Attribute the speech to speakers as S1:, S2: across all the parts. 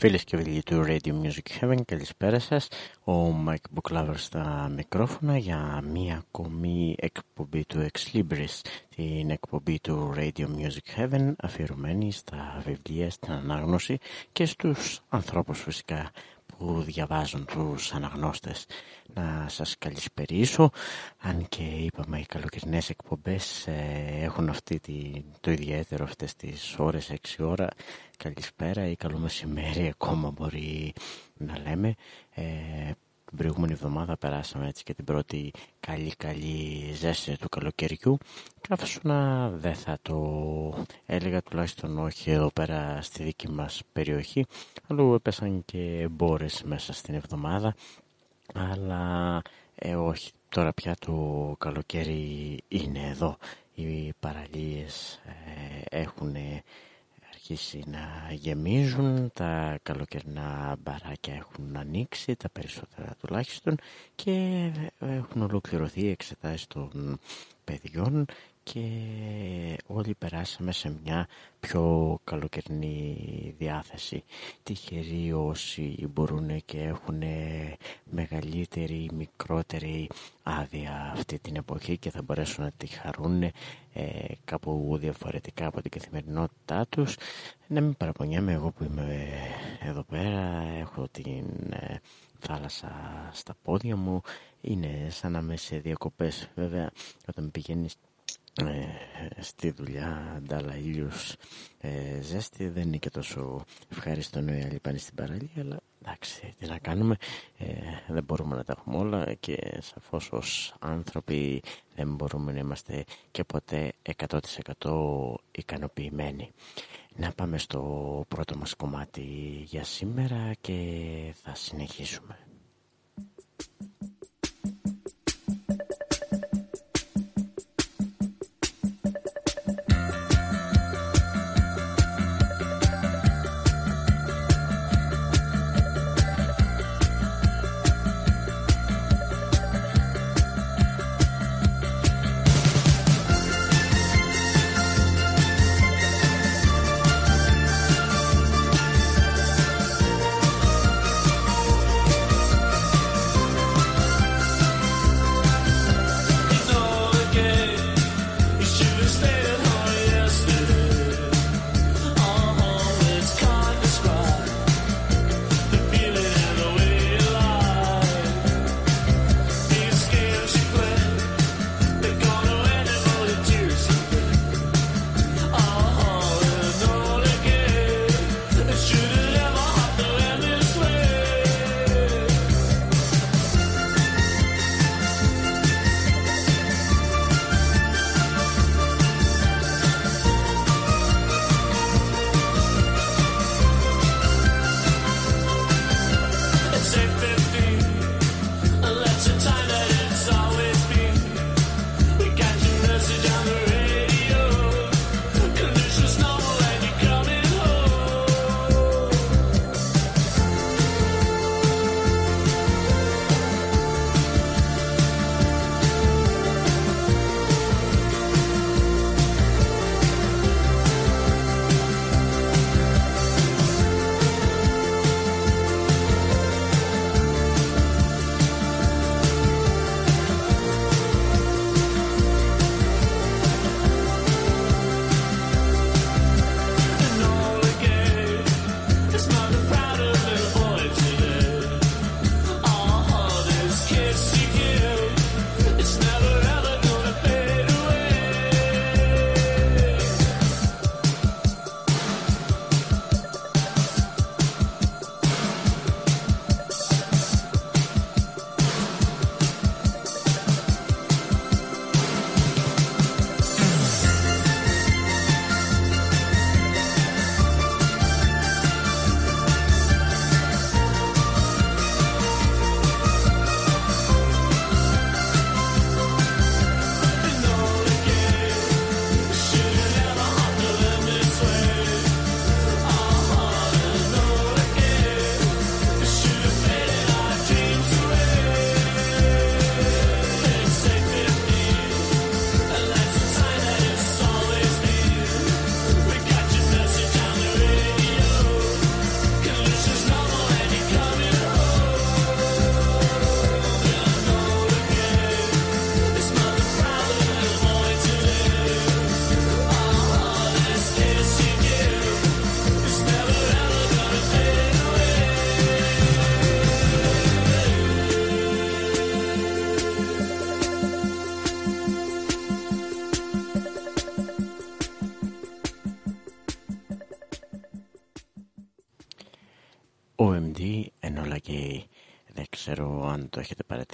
S1: Φίλες και φίλοι του Radio Music Heaven, καλησπέρα σας. Ο Mike Booklover στα μικρόφωνα για μία ακόμη εκπομπή του Ex Libris, την εκπομπή του Radio Music Heaven, αφιερωμένη στα βιβλία, στην ανάγνωση και στους ανθρώπους φυσικά που διαβάζουν τους αναγνώστες. Να σας καλησπερίσω, αν και είπαμε οι καλοκαιρινές εκπομπές ε, έχουν αυτή τη, το ιδιαίτερο αυτές τις ώρες 6 ώρα. Καλησπέρα ή καλό μεσημέρι ακόμα μπορεί να λέμε. Ε, την προηγούμενη εβδομάδα περάσαμε έτσι και την πρώτη καλή καλή ζέστη του καλοκαιριού. Καθώς να δεν θα το έλεγα τουλάχιστον όχι εδώ πέρα στη δική μας περιοχή. Αλλού έπεσαν και μπόρες μέσα στην εβδομάδα. Αλλά ε, όχι τώρα πια το καλοκαίρι είναι εδώ. Οι παραλίες ε, έχουν αρχίσει να γεμίζουν, τα καλοκαιρινά μπαράκια έχουν ανοίξει, τα περισσότερα τουλάχιστον και έχουν ολοκληρωθεί οι εξετάσεις των παιδιών και όλοι περάσαμε σε μια πιο καλοκαιρινή διάθεση. Τυχεροί όσοι μπορούν και έχουν μεγαλύτερη ή μικρότερη άδεια αυτή την εποχή και θα μπορέσουν να τη χαρούν ε, κάπου διαφορετικά από την καθημερινότητά τους. Να μην παραπονιάμαι εγώ που είμαι εδώ πέρα, έχω την ε, θάλασσα στα πόδια μου, είναι σαν να είμαι σε διακοπές βέβαια όταν πηγαίνεις ε, στη δουλειά αντάλλα ήλιος ε, ζέστη δεν είναι και τόσο ευχαριστώ οι άλλοι πάνε στην παραλία αλλά εντάξει τι να κάνουμε. Ε, δεν μπορούμε να τα έχουμε όλα και σαφώς ως άνθρωποι δεν μπορούμε να είμαστε και ποτέ 100% ικανοποιημένοι. Να πάμε στο πρώτο μας κομμάτι για σήμερα και θα συνεχίσουμε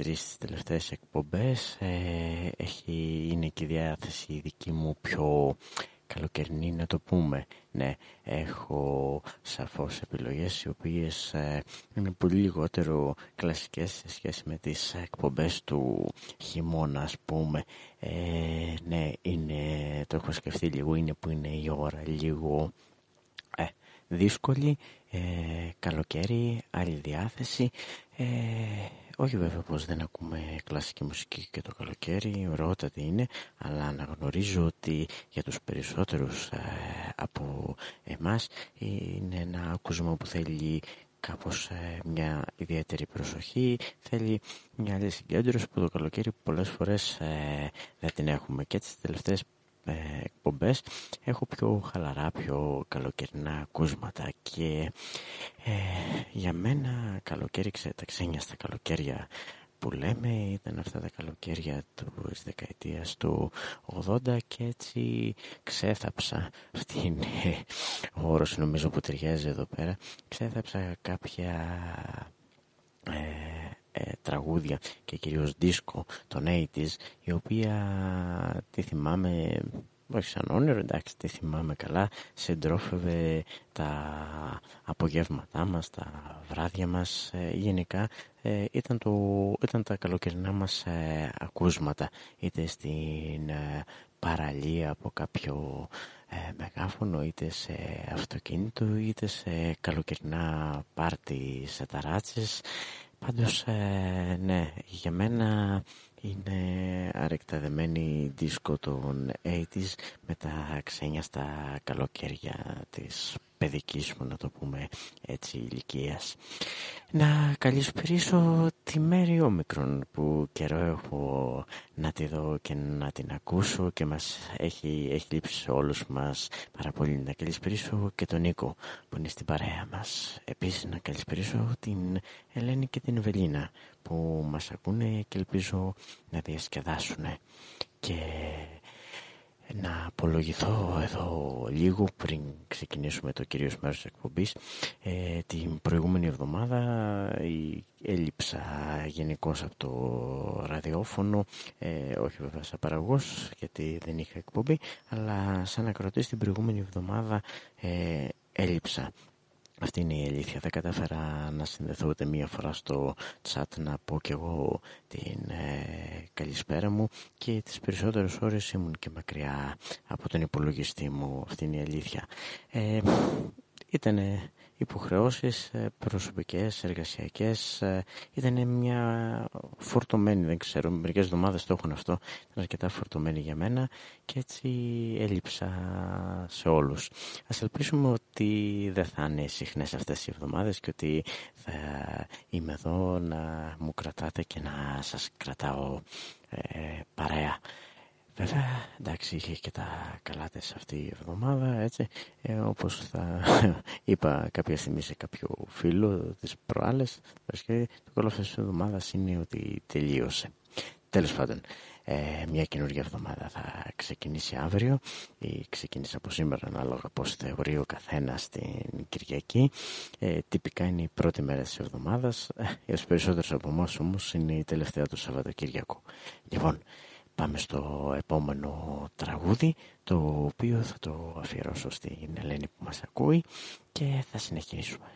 S1: το έχετε παρατηρήσει στις τελευταίες εκπομπές. Ε, έχει, είναι και η διάθεση δική μου πιο καλοκαιρινή να το πούμε. Ναι, έχω σαφώς επιλογές οι οποίες ε, είναι πολύ λιγότερο κλασικές σε σχέση με τις εκπομπές του χειμώνα ας πούμε. Ε, ναι, είναι, το έχω σκεφτεί λίγο, είναι που είναι η ώρα λίγο ε, δύσκολη, ε, καλοκαίρι, άλλη διάθεση. Ε, όχι βέβαια πως δεν ακούμε κλασική μουσική και το καλοκαίρι, ωραιότατη είναι, αλλά αναγνωρίζω ότι για τους περισσότερους ε, από εμάς είναι ένα ακούσμα που θέλει κάπως ε, μια ιδιαίτερη προσοχή, θέλει μια άλλη συγκέντρωση που το καλοκαίρι πολλές φορές ε, δεν την έχουμε. Και τις τελευταίες ε, εκπομπές. Έχω πιο χαλαρά, πιο καλοκαιρινά ακούσματα και ε, για μένα καλοκαίρι, τα ξένια στα καλοκαίρια που λέμε ήταν αυτά τα καλοκαίρια του δεκαετίας του 80 και έτσι ξέθαψα αυτή είναι ο όρος νομίζω που ταιριάζει εδώ πέρα. Ξέθαψα κάποια ε, ε, τραγούδια και κυρίως δίσκο των 80's η οποία τη θυμάμαι όχι σαν όνειρο εντάξει τη θυμάμαι καλά συντρόφευε τα απογεύματά μας τα βράδια μας ε, γενικά ε, ήταν, το, ήταν τα καλοκαιρινά μας ακούσματα είτε στην παραλία από κάποιο μεγάφωνο είτε σε αυτοκίνητο είτε σε καλοκαιρινά πάρτι σε ταράτσες Πάντως, ε, ναι, για μένα είναι αρεκταδεμένη δίσκο των 80's με τα ξένια στα καλοκαίρια της παιδικής μου να το πούμε έτσι ηλικίας. Να καλησπερίσω τη Μέρη Όμικρον που καιρό έχω να τη δω και να την ακούσω και μας έχει, έχει λείψει σε όλους μας πάρα πολύ. Να καλησπερίσω και τον Νίκο που είναι στην παρέα μας. Επίσης να καλησπερίσω την Ελένη και την Βελίνα που μας ακούνε και ελπίζω να διασκεδάσουν. Και να απολογηθώ εδώ λίγο πριν ξεκινήσουμε το κυρίως μέρος της εκπομπής. Ε, την προηγούμενη εβδομάδα έλειψα γενικώς από το ραδιόφωνο, ε, όχι βέβαια σαν παραγωγός γιατί δεν είχα εκπομπή, αλλά σαν ακροτής την προηγούμενη εβδομάδα ε, έλειψα. Αυτή είναι η αλήθεια. Δεν κατάφερα να συνδεθώ ούτε μία φορά στο chat να πω κι εγώ την ε, καλησπέρα μου και τις περισσότερες ώρες ήμουν και μακριά από τον υπολογιστή μου. Αυτή είναι η αλήθεια. Ε, ήτανε υποχρεώσεις ε, προσωπικές, εργασιακές ε, ήταν μια φορτωμένη δεν ξέρω, μερικές εβδομάδες το έχουν αυτό ήταν αρκετά φορτωμένη για μένα και έτσι έλειψα σε όλους. Ας ελπίσουμε ότι δεν θα είναι συχνές αυτές οι εβδομάδες και ότι θα είμαι εδώ να μου κρατάτε και να σας κρατάω ε, παρέα Βέβαια, εντάξει, είχε και τα καλά της αυτή η εβδομάδα, έτσι, ε, όπως θα είπα κάποια στιγμή σε κάποιο φίλο της προάλλες, το καλό αυτής της εβδομάδας είναι ότι τελείωσε. Τέλος πάντων, ε, μια καινούργια εβδομάδα θα ξεκινήσει αύριο ή ξεκίνησε από σήμερα ανάλογα πώς θεωρεί ο καθένας την Κυριακή. Ε, τυπικά είναι η πρώτη μέρα της εβδομάδας, ε, για τους περισσότερους από εμάς όμως είναι η τελευταία του Σαββατοκύριακου. Λοιπόν, Πάμε στο επόμενο τραγούδι το οποίο θα το αφιερώσω στην Ελένη που μας ακούει και θα συνεχίσουμε.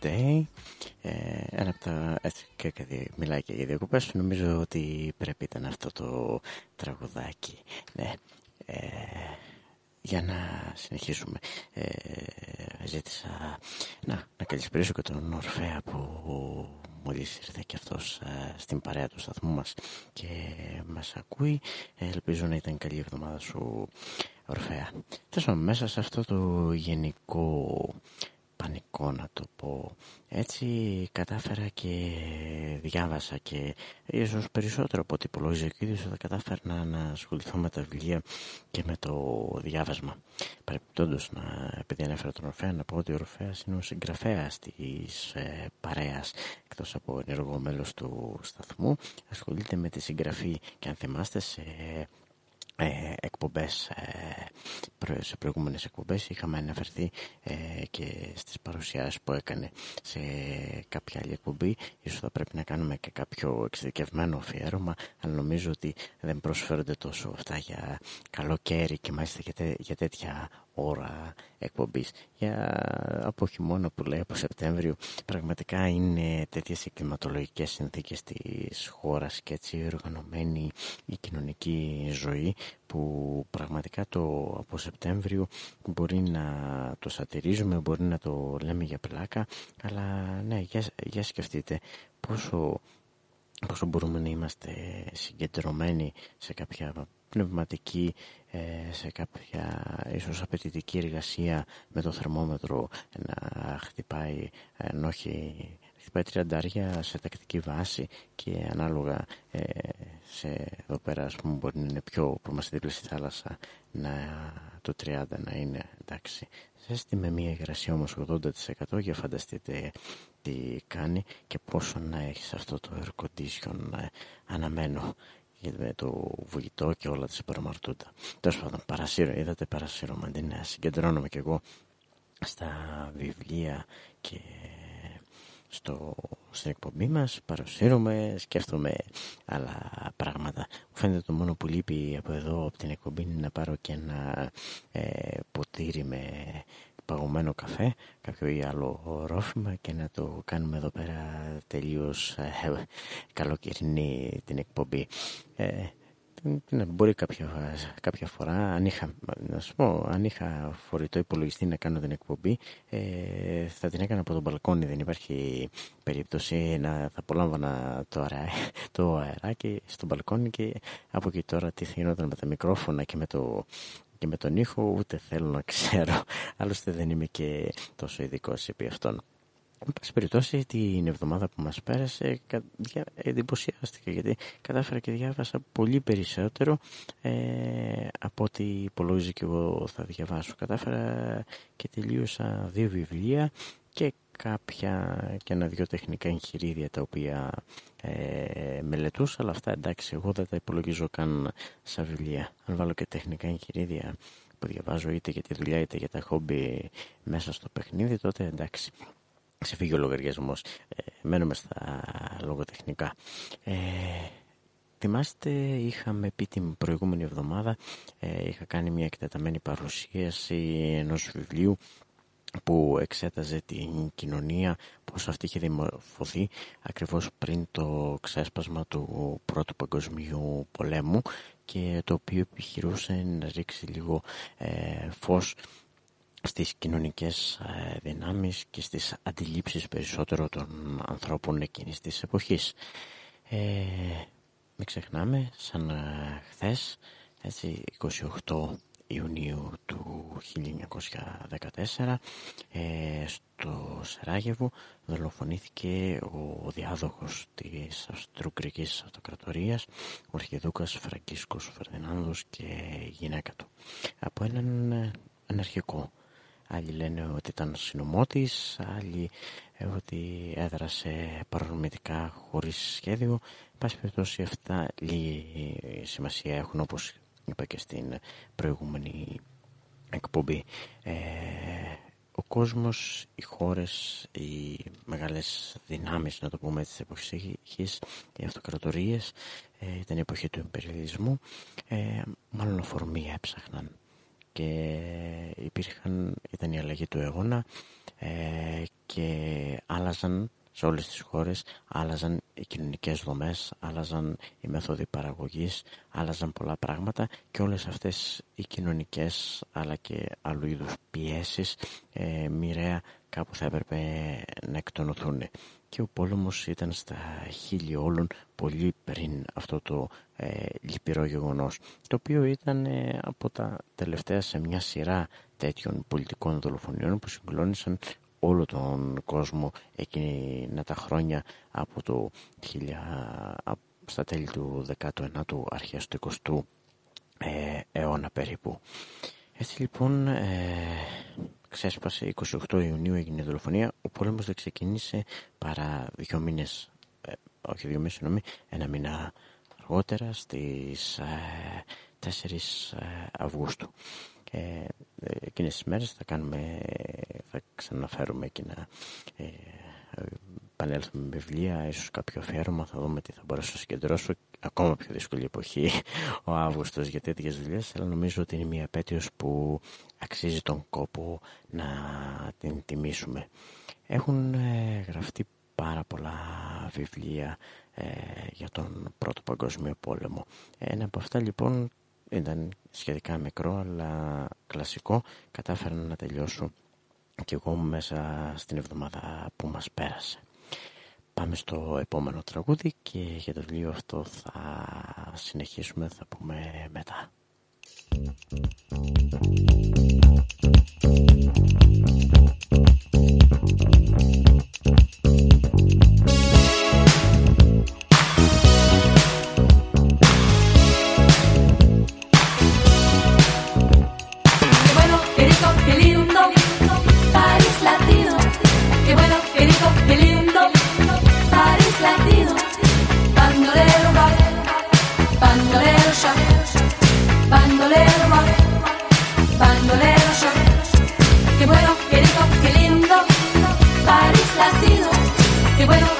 S1: Madonna, Holiday, ε, ένα από τα, έτσι και, και μιλάει και για διακοπές, νομίζω ότι πρέπει ήταν αυτό το τραγουδάκι, ναι. Ε, για να συνεχίσουμε. Ε, ζήτησα να, να καλησπέρισω και τον Ορφέα που μόλις ήρθε και αυτός ε, στην παρέα του σταθμού μας και μας ακούει. Ελπίζω να ήταν καλή εβδομάδα σου Ορφέα. Τόσο μέσα σε αυτό το γενικό πανικό να το πω. Έτσι κατάφερα και διάβασα και ίσως περισσότερο από ό,τι υπολόγιζε ο ίδιος θα κατάφερα να ασχοληθώ με τα βιβλία και με το διάβασμα. Παρεπιπτόντως να, επειδή ανέφερα τον Ορφέα να πω ότι ο Ορφέας είναι ο συγγραφέας της ε, παρέας εκτός από ενεργό μέλος του σταθμού. Ασχολείται με τη συγγραφή και αν θυμάστε σε ε, εκπομπές ε, σε προηγούμενες εκπομπές είχαμε αναφερθεί ε, και στις παρουσιάσεις που έκανε σε κάποια άλλη εκπομπή. Ίσως θα πρέπει να κάνουμε και κάποιο εξειδικευμένο αφιέρωμα αλλά νομίζω ότι δεν προσφέρονται τόσο αυτά για καλοκαίρι και μάλιστα για, για τέτοια ώρα εκπομπής. Για από χειμώνα που λέει από Σεπτέμβριο πραγματικά είναι τέτοιες οι κλιματολογικές συνθήκες της χώρας και έτσι οργανωμένη η κοινωνική ζωή που πραγματικά το από Σεπτέμβριο μπορεί να το σατυρίζουμε, μπορεί να το λέμε για πλάκα αλλά ναι, για, για σκεφτείτε πόσο, πόσο μπορούμε να είμαστε συγκεντρωμένοι σε κάποια πνευματική ε, σε κάποια ίσως απαιτητική εργασία με το θερμόμετρο να χτυπάει ενώ όχι χτυπάει τριαντάρια σε τακτική βάση και ανάλογα ε, σε εδώ πέρα ας πούμε μπορεί να είναι πιο που είμαστε δίπλα στη θάλασσα να, το 30 να είναι εντάξει. Ζέστη με μια υγρασία όμως 80% για φανταστείτε τι κάνει και πόσο να έχεις αυτό το air condition ε, αναμένο με το βουητό και όλα τα συμπαραμαρτούντα. Τέλος πάντων, παρασύρω, είδατε παρασύρωμα αντί να συγκεντρώνομαι κι εγώ στα βιβλία και στο, στην εκπομπή μας παρασύρωμαι, σκέφτομαι άλλα πράγματα. Μου φαίνεται το μόνο που λείπει από εδώ από την εκπομπή είναι να πάρω και ένα ε, ποτήρι με παγωμένο καφέ, κάποιο ή άλλο ρόφημα και να το κάνουμε εδώ πέρα τελείως ε, καλοκαιρινή την εκπομπή. Ε, μπορεί κάποια, κάποια φορά, αν είχα, να σου πω, αν είχα φορητό υπολογιστή να κάνω την εκπομπή, ε, θα την έκανα από τον μπαλκόνι. Δεν υπάρχει περίπτωση να θα απολάμβανα το, αέρα, το αεράκι στο μπαλκόνι και από εκεί τώρα τι θα γινόταν με τα μικρόφωνα και με το και με τον ήχο ούτε θέλω να ξέρω. Άλλωστε δεν είμαι και τόσο ειδικός επί αυτών. Εν πάση περιπτώσει την εβδομάδα που μας πέρασε εντυπωσιάστηκα γιατί κατάφερα και διάβασα πολύ περισσότερο ε, από ό,τι υπολόγιζε και εγώ θα διαβάσω. Κατάφερα και τελείωσα δύο βιβλία και κάποια και ένα-δυο τεχνικά εγχειρίδια τα οποία ε, μελετούσα, αλλά αυτά εντάξει, εγώ δεν τα υπολογίζω καν σαν βιβλία. Αν βάλω και τεχνικά εγχειρίδια που διαβάζω είτε για τη δουλειά είτε για τα χόμπι μέσα στο παιχνίδι, τότε εντάξει. Ξεφύγει ο λογαριασμός. Ε, μένουμε στα λογοτεχνικά. Ε, Θυμάστε, είχαμε πει την προηγούμενη εβδομάδα, ε, είχα κάνει μια εκτεταμένη παρουσίαση ενός βιβλίου που εξέταζε την κοινωνία, πώς αυτή είχε δημορφωθεί ακριβώς πριν το ξέσπασμα του Πρώτου Παγκοσμίου Πολέμου και το οποίο επιχειρούσε να ρίξει λίγο ε, φως στις κοινωνικές ε, δυνάμεις και στις αντιλήψεις περισσότερο των ανθρώπων εκείνης της εποχής. Ε, μην ξεχνάμε, σαν ε, χθες, έτσι, 28 Ιουνίου του 1914 ε, στο Σεράγεβο δολοφονήθηκε ο διάδοχος της Αυστρουκρικής Αυτοκρατορίας ο Αρχιδούκας Φραγκίσκος Φερδινάνδος και η γυναίκα του. Από έναν αναρχικό. Άλλοι λένε ότι ήταν συνομότης άλλοι ότι έδρασε παρορμητικά χωρίς σχέδιο. Πάση περιπτώσει αυτά λίγη σημασία έχουν όπως είπα και στην προηγούμενη εκπομπή. Ε, ο κόσμος, οι χώρες, οι μεγάλες δυνάμεις, να το πούμε έτσι, της εποχής, οι αυτοκρατορίες, ε, ήταν η εποχή του υπεριαλισμού, ε, μάλλον αφορμή έψαχναν και υπήρχαν, ήταν η αλλαγή του αιώνα ε, και άλλαζαν σε όλες τις χώρες άλλαζαν οι κοινωνικές δομές, άλλαζαν οι μέθοδοι παραγωγής, άλλαζαν πολλά πράγματα και όλες αυτές οι κοινωνικές αλλά και άλλου είδους πιέσεις ε, μοιραία κάπου θα έπρεπε να εκτονωθούν. Και ο πόλεμος ήταν στα χείλη όλων πολύ πριν αυτό το ε, λυπηρό γεγονός, το οποίο ήταν ε, από τα τελευταία σε μια σειρά τέτοιων πολιτικών δολοφονιών που συγκλώνησαν όλο τον κόσμο εκείνα τα χρόνια από το στα τέλη του 19ου αρχές του 20ου ε, αιώνα περίπου. Έτσι λοιπόν ε, ξέσπασε 28 Ιουνίου έγινε η δολοφονία ο πόλεμος δεν ξεκίνησε παρά δύο μήνες ε, όχι δύο μήνες συγγνώμη ένα μήνα αργότερα στις ε, 4 ε, Αυγούστου ε, εκείνες τις μέρες θα κάνουμε θα ξαναφέρουμε και να ε, επανέλθουμε με βιβλία ίσως κάποιο αφιέρωμα θα δούμε τι θα μπορέσω να συγκεντρώσω. Ακόμα πιο δύσκολη εποχή ο Αύγουστος για τέτοιες δουλειές αλλά νομίζω ότι είναι μια επέτειος που αξίζει τον κόπο να την τιμήσουμε. Έχουν ε, γραφτεί πάρα πολλά βιβλία ε, για τον Πρώτο Παγκόσμιο Πόλεμο. Ένα από αυτά λοιπόν ήταν σχετικά μικρό αλλά κλασικό. Κατάφερα να τελειώσω και εγώ μέσα στην εβδομάδα που μας πέρασε. Πάμε στο επόμενο τραγούδι και για το βιβλίο αυτό θα συνεχίσουμε θα πούμε μετά
S2: latino, bandolero va, bandolero ya, bandolero va, bandolero ya. Qué bueno, qué rico, qué lindo, París latino, qué bueno.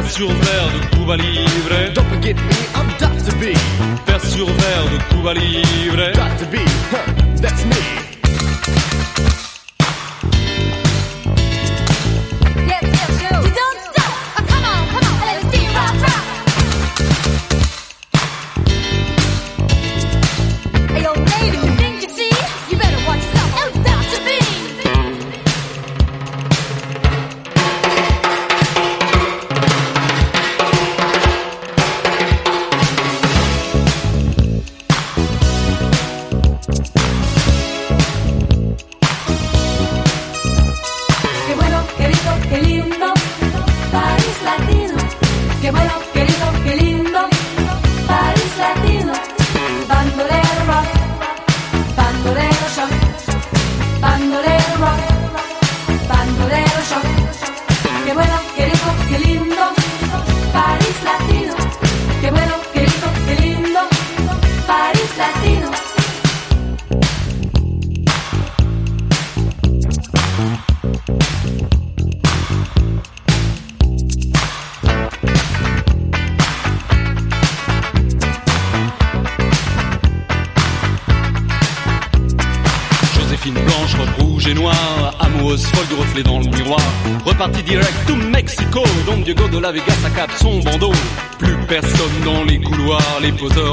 S3: Sur verre de Cuba Libre.
S2: Don't forget me, I'm Dr. B.
S3: Sur verre de Cuba Libre.
S2: Dr. B, huh, that's me.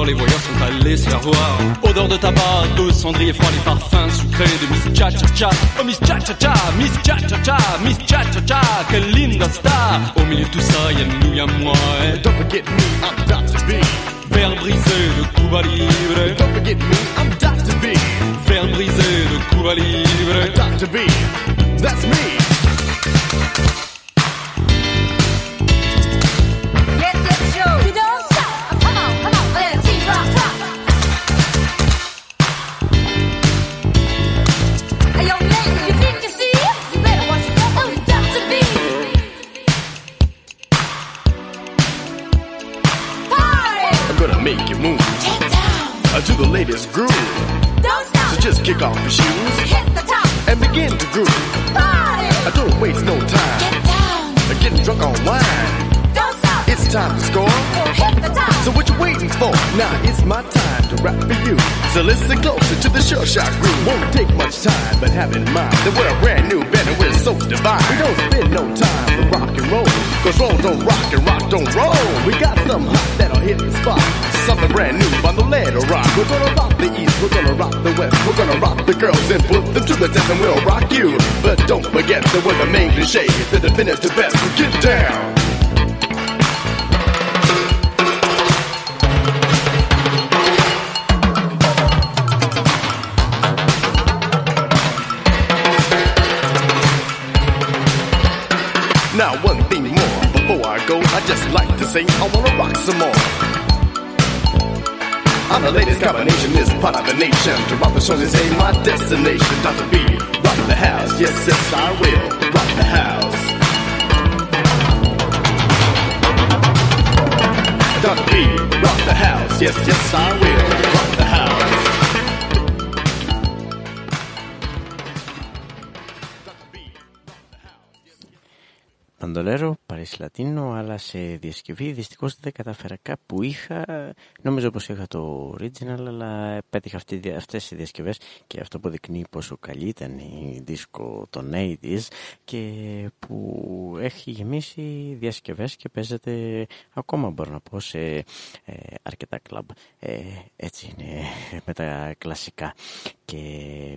S3: Les voyeurs sont allés se faire voir. Odeur de tabac, de cendrier froid, les parfums sucrés de Miss Cha Cha Cha. Oh Miss Cha Cha Cha, Miss Cha Cha Cha, Miss Cha Cha Cha, quelle linda star. Au milieu de tout ça, y'a nous, y'a moi.
S2: Eh. Don't forget me, I'm Dr. B.
S3: Verre brisé de Cuba Libre.
S2: Don't forget me, I'm Dr. B.
S3: Verre brisé de Cuba Libre.
S2: Dr. B, that's me.
S4: Then put them to the test and we'll rock you. But don't forget that we're the main cliche, the definitive best. Get down. The latest combination is part of a nation. To rock the show is a my destination. Dr. B, rock the house. Yes, yes, I will rock the house. Dr. B, rock the house. Yes, yes, I will.
S1: Λατίνο αλλά σε διασκευή δυστυχώς δεν κατάφερα. Κάπου είχα νομίζω πως είχα το original αλλά πέτυχα αυτή, αυτές οι διασκευές και αυτό αποδεικνύει πόσο καλή ήταν η δίσκο των 80's και που έχει γεμίσει διασκευές και παίζεται ακόμα μπορώ να πω σε ε, αρκετά κλαμπ. Ε, έτσι είναι με τα κλασικά. Και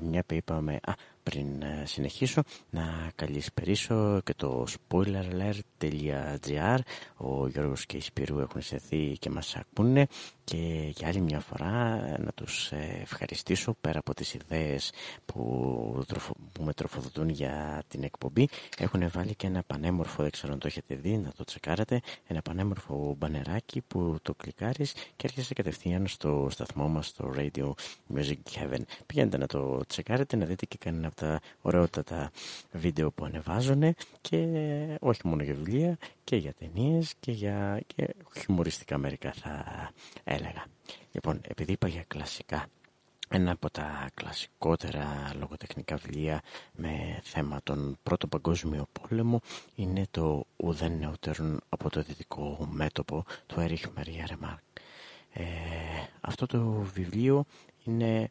S1: μια που είπαμε α, πριν ε, συνεχίσω να καλησπερίσω και το spoileralert.gr ο Γιώργος και η Σπυρού έχουν σεθεί και μας ακούνε και για άλλη μια φορά να τους ε, ευχαριστήσω πέρα από τις ιδέες που, που με τροφοδοτούν για την εκπομπή. Έχουν βάλει και ένα πανέμορφο, δεν ξέρω αν το έχετε δει, να το τσεκάρετε ένα πανέμορφο μπανεράκι που το κλικάρεις και έρχεσαι κατευθείαν στο σταθμό μας στο Radio Music Heaven. Πηγαίνετε να το τσεκάρετε να δείτε και κανένα από τα ωραιότατα βίντεο που ανεβάζουν και όχι μόνο για δουλεία και για ταινίες και για και χιουμοριστικά μερικά θα έλεγα. Λοιπόν, επειδή είπα για κλασικά, ένα από τα κλασικότερα λογοτεχνικά βιβλία με θέμα τον Πρώτο Παγκόσμιο Πόλεμο είναι το «Ουδέν νεότερον από το δυτικό μέτωπο» του Έριχ Μαρία Ρεμάρκ. Ε, αυτό το βιβλίο είναι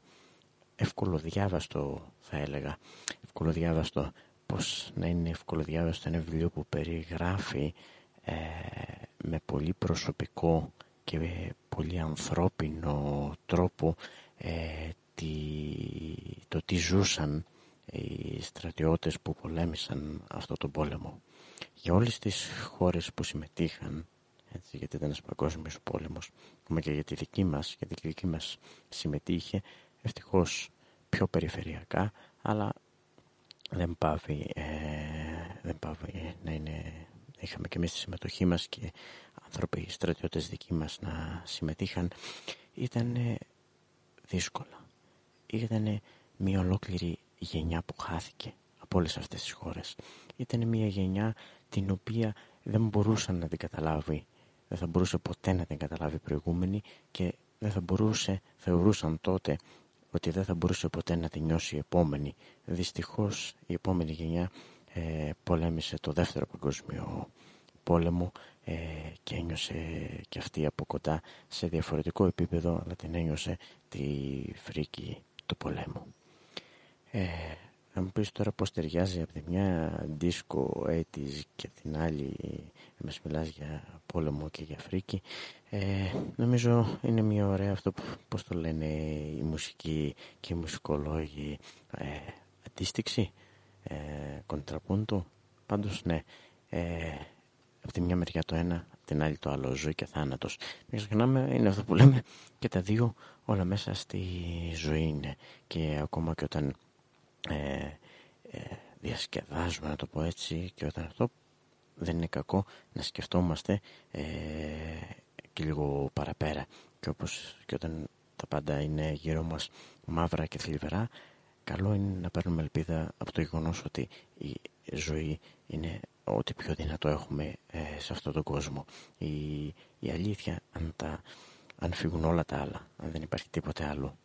S1: ευκολοδιάβαστο θα έλεγα. Ευκολοδιάβαστο, πώς να είναι ευκολοδιάβαστο ένα βιβλίο που περιγράφει ε, με πολύ προσωπικό και πολύ ανθρώπινο τρόπο ε, το τι ζούσαν οι στρατιώτες που πολέμησαν αυτό τον πόλεμο. Για όλες τις χώρες που συμμετείχαν, έτσι, γιατί ήταν ένας παγκόσμιος πόλεμος, ακόμα και για τη δική μας, γιατί η δική μας συμμετείχε, ευτυχώς πιο περιφερειακά, αλλά δεν πάβει, ε, δεν πάβει να είναι... Είχαμε και εμείς τη συμμετοχή μας και άνθρωποι, στρατιώτες δικοί μας να συμμετείχαν. Ήταν δύσκολα. Ήταν μια ολόκληρη γενιά που χάθηκε από όλες αυτές τις χώρες. Ήταν μια γενιά την οποία δεν μπορούσαν να την καταλάβει. Δεν θα μπορούσε ποτέ να την καταλάβει προηγούμενη και δεν θα μπορούσε, θεωρούσαν τότε ότι δεν θα μπορούσε ποτέ να την νιώσει η επόμενη. Δυστυχώς η επόμενη γενιά ε, πολέμησε το δεύτερο παγκόσμιο πόλεμο ε, και ένιωσε και αυτή από κοντά σε διαφορετικό επίπεδο αλλά την ένιωσε τη φρίκη του πολέμου. Ε, να μου πεις τώρα πώς ταιριάζει από τη μια δίσκο έτης και την άλλη μας μιλάς για πόλεμο και για φρίκη ε, νομίζω είναι μια ωραία αυτό που πώς το λένε οι μουσικοί και οι μουσικολόγοι. Ε, αντίστοιξη ε, κοντραπούντου. Πάντως ναι ε, από τη μια μεριά το ένα από την άλλη το άλλο ζωή και θάνατος. Μην ξεχνάμε είναι αυτό που λέμε και τα δύο όλα μέσα στη ζωή είναι. Και ακόμα και όταν ε, ε,
S5: διασκεδάζουμε να το πω έτσι και όταν αυτό δεν είναι κακό να σκεφτόμαστε ε, και λίγο παραπέρα. Και όπως και όταν τα πάντα είναι γύρω μας μαύρα και θλιβερά καλό είναι να παίρνουμε ελπίδα από το γεγονός ότι η ζωή είναι ό,τι πιο δυνατό έχουμε ε, σε αυτόν τον κόσμο. Η, η αλήθεια αν, τα, αν φύγουν όλα τα άλλα αν δεν υπάρχει τίποτε άλλο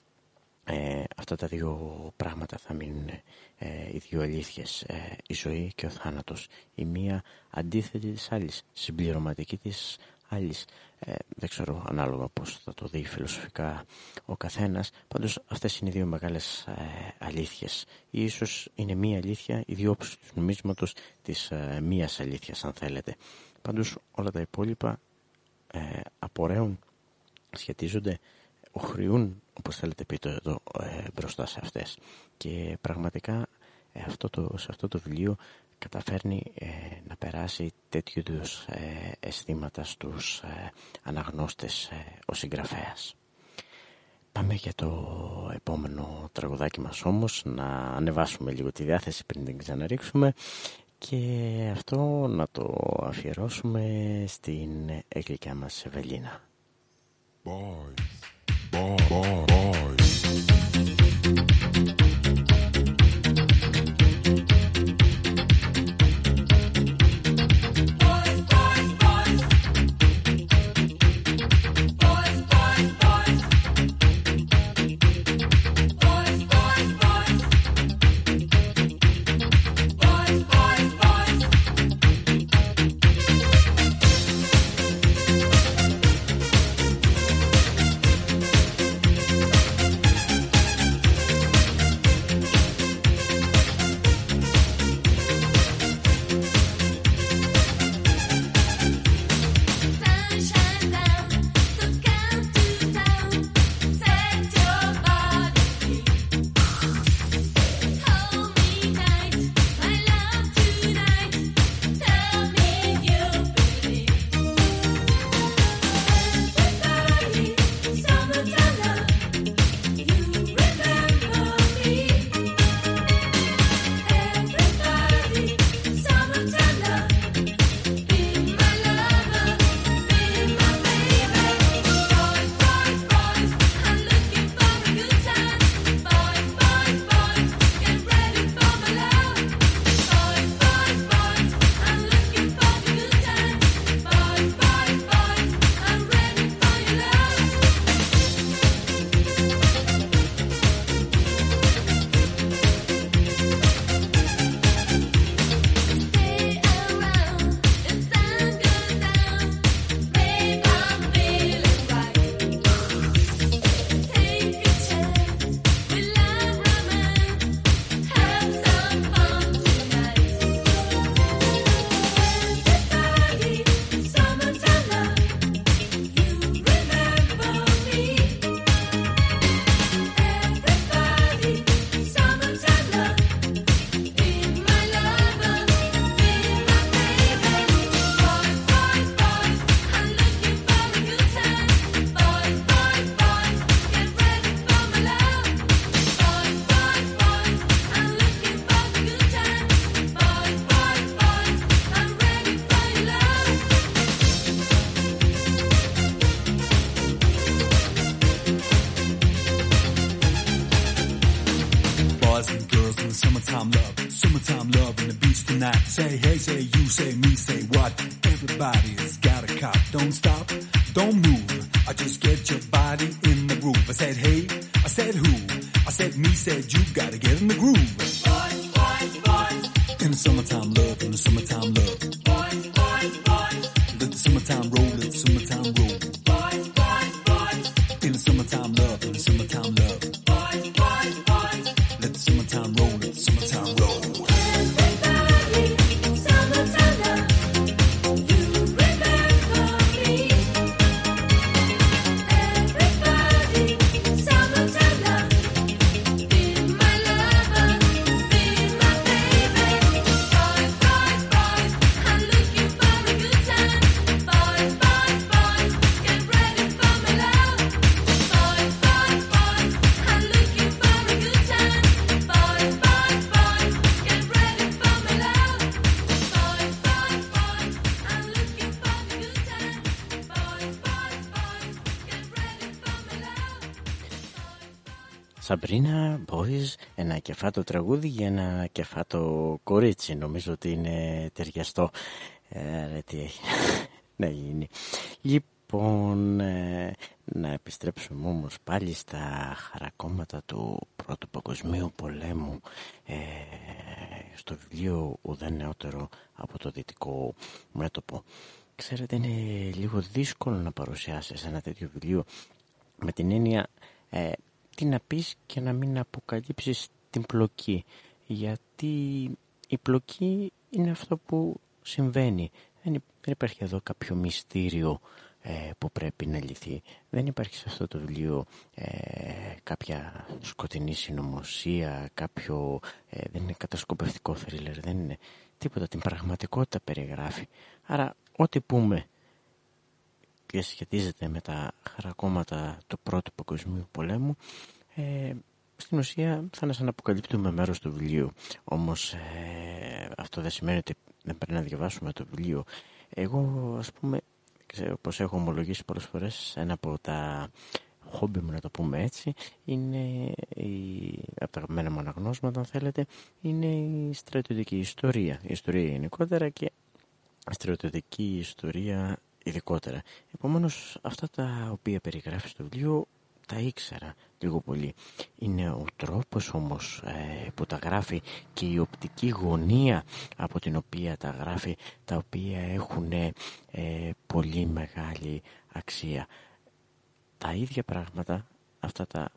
S5: ε, αυτά τα δύο πράγματα θα μείνουν ε, οι δύο αλήθειες ε, η ζωή και ο θάνατος. Η μία αντίθετη της άλλης συμπληρωματική της άλλης. Ε, δεν ξέρω ανάλογα πως θα το δει φιλοσοφικά ο καθένας. Πάντως αυτές είναι οι δύο μεγάλες ε, αλήθειες. Ίσως είναι μία αλήθεια οι δύο όψεις του νομίσματος της ε, μίας αλήθειας αν θέλετε. Πάντως όλα τα υπόλοιπα ε, απορρέουν σχετίζονται οχριούν όπως θέλετε πείτε εδώ ε, μπροστά σε αυτές και πραγματικά ε, αυτό το, σε αυτό το βιβλίο καταφέρνει ε, να περάσει τέτοιου είδους αισθήματα στους αναγνώστες ο συγγραφέας. Πάμε για το επόμενο τραγουδάκι μας όμως να ανεβάσουμε λίγο τη διάθεση πριν την ξαναρίξουμε και αυτό να το αφιερώσουμε στην έγλικιά μας Ευελίνα. Boys. Boys.
S1: Σαμπρίνα summertime love. Κεφάτο τραγούδι για ένα κεφάτο κορίτσι. Νομίζω ότι είναι ταιριαστό. Ε, ρε, τι έχει να γίνει. Λοιπόν, ε, να επιστρέψουμε όμως πάλι στα χαρακόμματα του Πρώτου Παγκοσμίου Πολέμου ε, στο βιβλίο «Ουδέν νεότερο από το δυτικό μέτωπο». Ξέρετε, είναι λίγο δύσκολο να παρουσιάσεις ένα τέτοιο βιβλίο με την έννοια ε, τι να πεις και να μην αποκαλύψεις την πλοκή. Γιατί η πλοκή είναι αυτό που συμβαίνει. Δεν υπάρχει εδώ κάποιο μυστήριο ε, που πρέπει να λυθεί. Δεν υπάρχει σε αυτό το βιβλίο ε, κάποια σκοτεινή συνωμοσία, κάποιο... Ε, δεν είναι κατασκοπευτικό θρίλερ, δεν είναι τίποτα. Την πραγματικότητα περιγράφει. Άρα ό,τι πούμε και σχετίζεται με τα χαρακόμματα του πρώτου παγκοσμίου πολέμου ε, στην ουσία θα είναι σαν να αποκαλύπτουμε μέρος του βιβλίου. Όμως ε, αυτό δεν σημαίνει ότι δεν πρέπει να διαβάσουμε το βιβλίο. Εγώ ας πούμε ξέρω πως έχω ομολογήσει πολλές φορές ένα από τα χόμπι μου να το πούμε έτσι είναι η, από τα αγαπημένα μου αναγνώσματα αν θέλετε είναι η στρατιωτική ιστορία. Η ιστορία γενικότερα και η στρατιωτική ιστορία ειδικότερα. Επομένως αυτά τα οποία περιγράφεις στο βιβλίο τα ήξερα λίγο πολύ. Είναι ο τρόπος όμως ε, που τα γράφει και η οπτική γωνία από την οποία τα γράφει τα οποία έχουν ε, πολύ μεγάλη αξία. Τα ίδια πράγματα, αυτά τα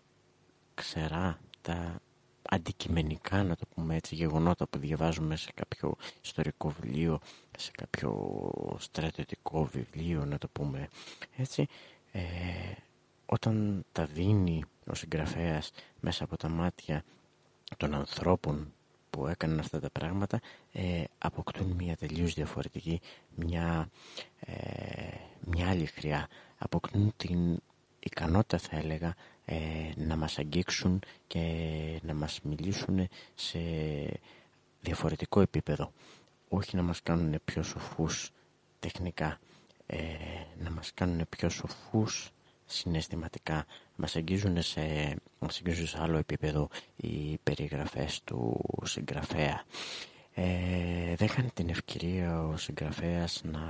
S1: ξερά, τα αντικειμενικά να το πούμε έτσι γεγονότα που διαβάζουμε σε κάποιο ιστορικό βιβλίο σε κάποιο στρατιωτικό βιβλίο να το πούμε έτσι ε, όταν τα δίνει ο συγγραφέας μέσα από τα μάτια των ανθρώπων που έκαναν αυτά τα πράγματα ε, αποκτούν μια τελείως διαφορετική μια, ε, μια άλλη χρειά. Αποκτούν την ικανότητα θα έλεγα ε, να μας αγγίξουν και να μας μιλήσουν σε διαφορετικό επίπεδο. Όχι να μας κάνουν πιο σοφούς τεχνικά ε, να μας κάνουν πιο σοφούς συναισθηματικά μας αγγίζουν σε, μας αγγίζουν σε άλλο επίπεδο οι περιγραφές του συγγραφέα. Ε, δεν είχαν την ευκαιρία ο συγγραφέας να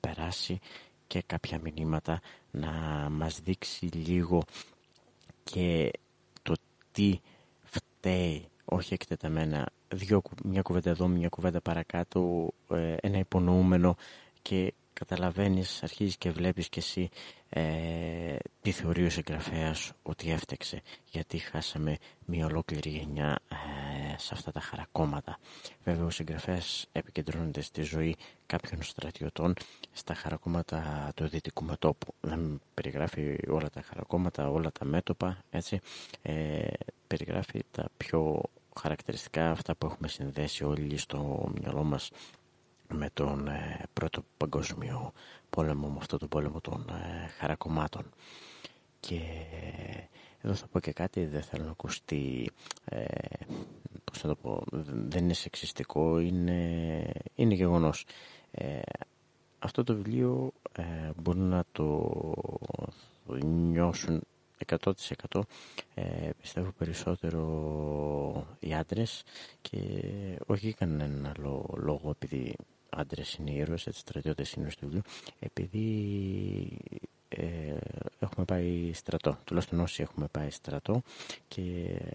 S1: περάσει και κάποια μηνύματα να μας δείξει λίγο και το τι φταίει όχι εκτεταμένα δυο, μια κουβέντα εδώ, μια κουβέντα παρακάτω ε, ένα υπονοούμενο και καταλαβαίνεις, αρχίζεις και βλέπεις και εσύ ε, τι θεωρεί ο συγγραφέας ότι έφτεξε γιατί χάσαμε μια ολόκληρη γενιά ε, σε αυτά τα χαρακόμματα. Βέβαια ο συγγραφέας επικεντρώνεται στη ζωή κάποιων στρατιωτών στα χαρακόμματα του δυτικού μετόπου. Δεν περιγράφει όλα τα χαρακόμματα, όλα τα μέτωπα, έτσι. Ε, περιγράφει τα πιο χαρακτηριστικά αυτά που έχουμε συνδέσει όλοι στο μυαλό μας με τον ε, πρώτο παγκόσμιο πόλεμο, με αυτό το πόλεμο των ε, χαρακομάτων. Και εδώ θα πω και κάτι, δεν θέλω να ακουστεί, ε, πώς θα το πω, δεν είναι σεξιστικό, είναι, είναι γεγονός. Ε, αυτό το βιβλίο ε, μπορούν να το νιώσουν 100% ε, πιστεύω περισσότερο οι άντρες και όχι κανένα λόγο επειδή άντρες είναι ήρωες, έτσι στρατιώτες είναι στο βιβλίο, επειδή ε, έχουμε πάει στρατό, τουλάχιστον όσοι έχουμε πάει στρατό και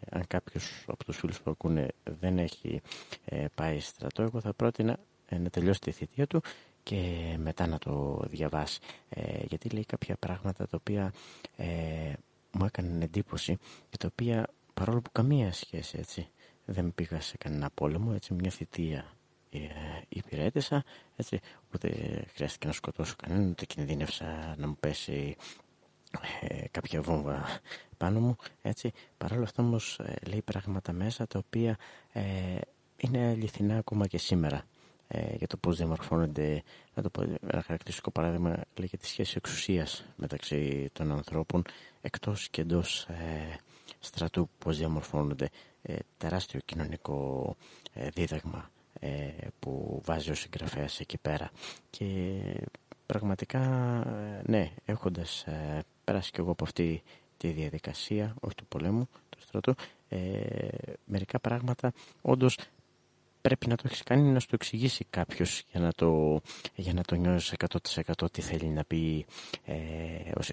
S1: αν κάποιος από τους φίλους που ακούνε δεν έχει ε, πάει στρατό, εγώ θα πρότεινα ε, να τελειώσει τη θητεία του και μετά να το διαβάσει. Ε, γιατί λέει κάποια πράγματα τα οποία ε, μου έκαναν εντύπωση και τα οποία παρόλο που καμία σχέση έτσι δεν πήγα σε κανένα πόλεμο, έτσι μια θητεία ε, υπηρέτησα έτσι, οπότε χρειάστηκε να σκοτώσω κανέναν ούτε κινδύνευσα να μου πέσει ε, κάποια βόμβα πάνω μου έτσι. παρόλα αυτά όμως ε, λέει πράγματα μέσα τα οποία ε, είναι αληθινά ακόμα και σήμερα ε, για το πώς διαμορφώνονται να το πω, ένα χαρακτηριστικό παράδειγμα λέει για τη σχέση εξουσίας μεταξύ των ανθρώπων εκτός και εντός ε, στρατού πώς διαμορφώνονται ε, τεράστιο κοινωνικό δίδαγμα που βάζει ο συγγραφέας εκεί πέρα. Και πραγματικά ναι έχοντας περάσει και εγώ από αυτή τη διαδικασία όχι του πολέμου του
S6: του στρατού, ε, μερικά πράγματα όντως πρέπει να το έχεις κάνει να σου το εξηγήσει κάποιος για να το, για να το νιώσεις 100% τι θέλει να πει, ε,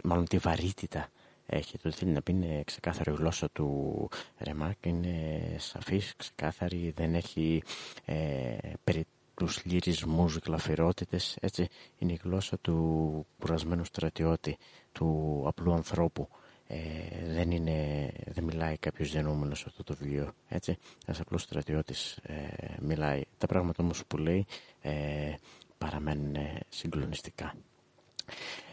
S6: μάλλον τη βαρύτητα έχει. Το θέλει να πει είναι ξεκάθαρη γλώσσα του Ρεμάρκ, είναι σαφής, ξεκάθαρη, δεν έχει ε, περί τους λυρισμούς, γλαφυρότητες, έτσι είναι η γλώσσα του κουρασμένου στρατιώτη, του απλού ανθρώπου. Ε, δεν, είναι, δεν μιλάει κάποιος γεννούμενος αυτό το βιβλίο, έτσι. Ένας απλός στρατιώτης ε, μιλάει. Τα πράγματα όμως που λέει ε, παραμένουν συγκλονιστικά.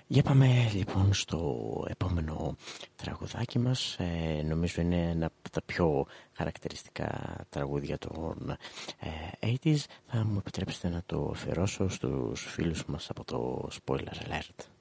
S6: Για πάμε λοιπόν στο επόμενο τραγουδάκι μας. Ε, νομίζω είναι ένα από τα πιο χαρακτηριστικά τραγούδια των ε, 80s. Θα μου επιτρέψετε να το αφιερώσω στους φίλους μας από το Spoiler Alert.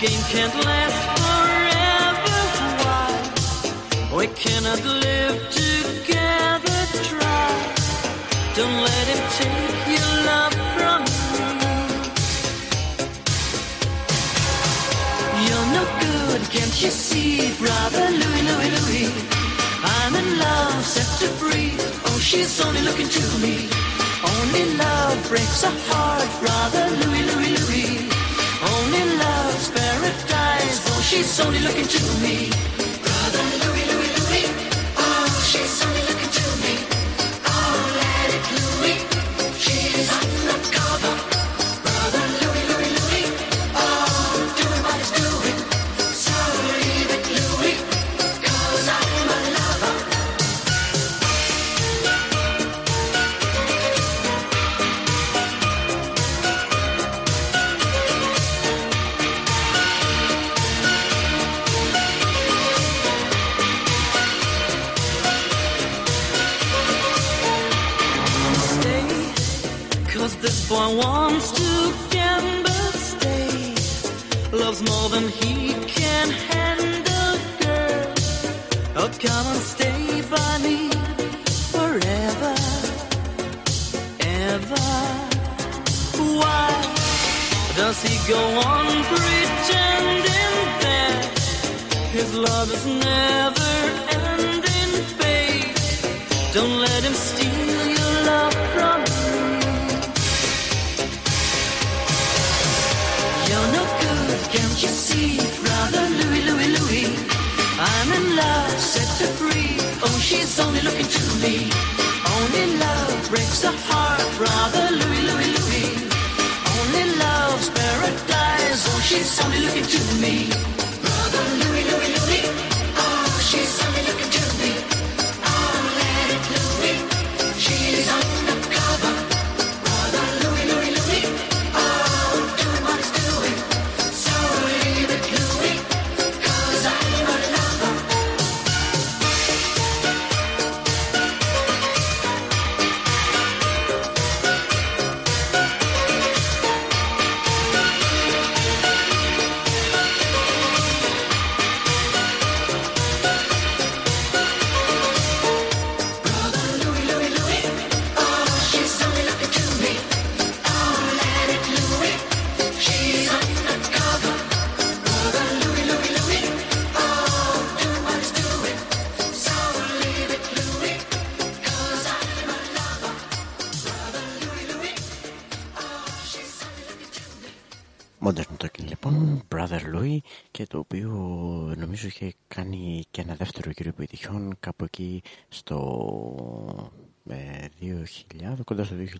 S6: Can't last forever. Why? We cannot live together. Try. Don't let him take your love from you. You're no good, can't you see, brother Louis, Louis, Louis? I'm in love, set to free. Oh, she's only looking to me. Only love breaks a heart, brother Louis, Louis, Louis. Only. Oh, she's only looking to me.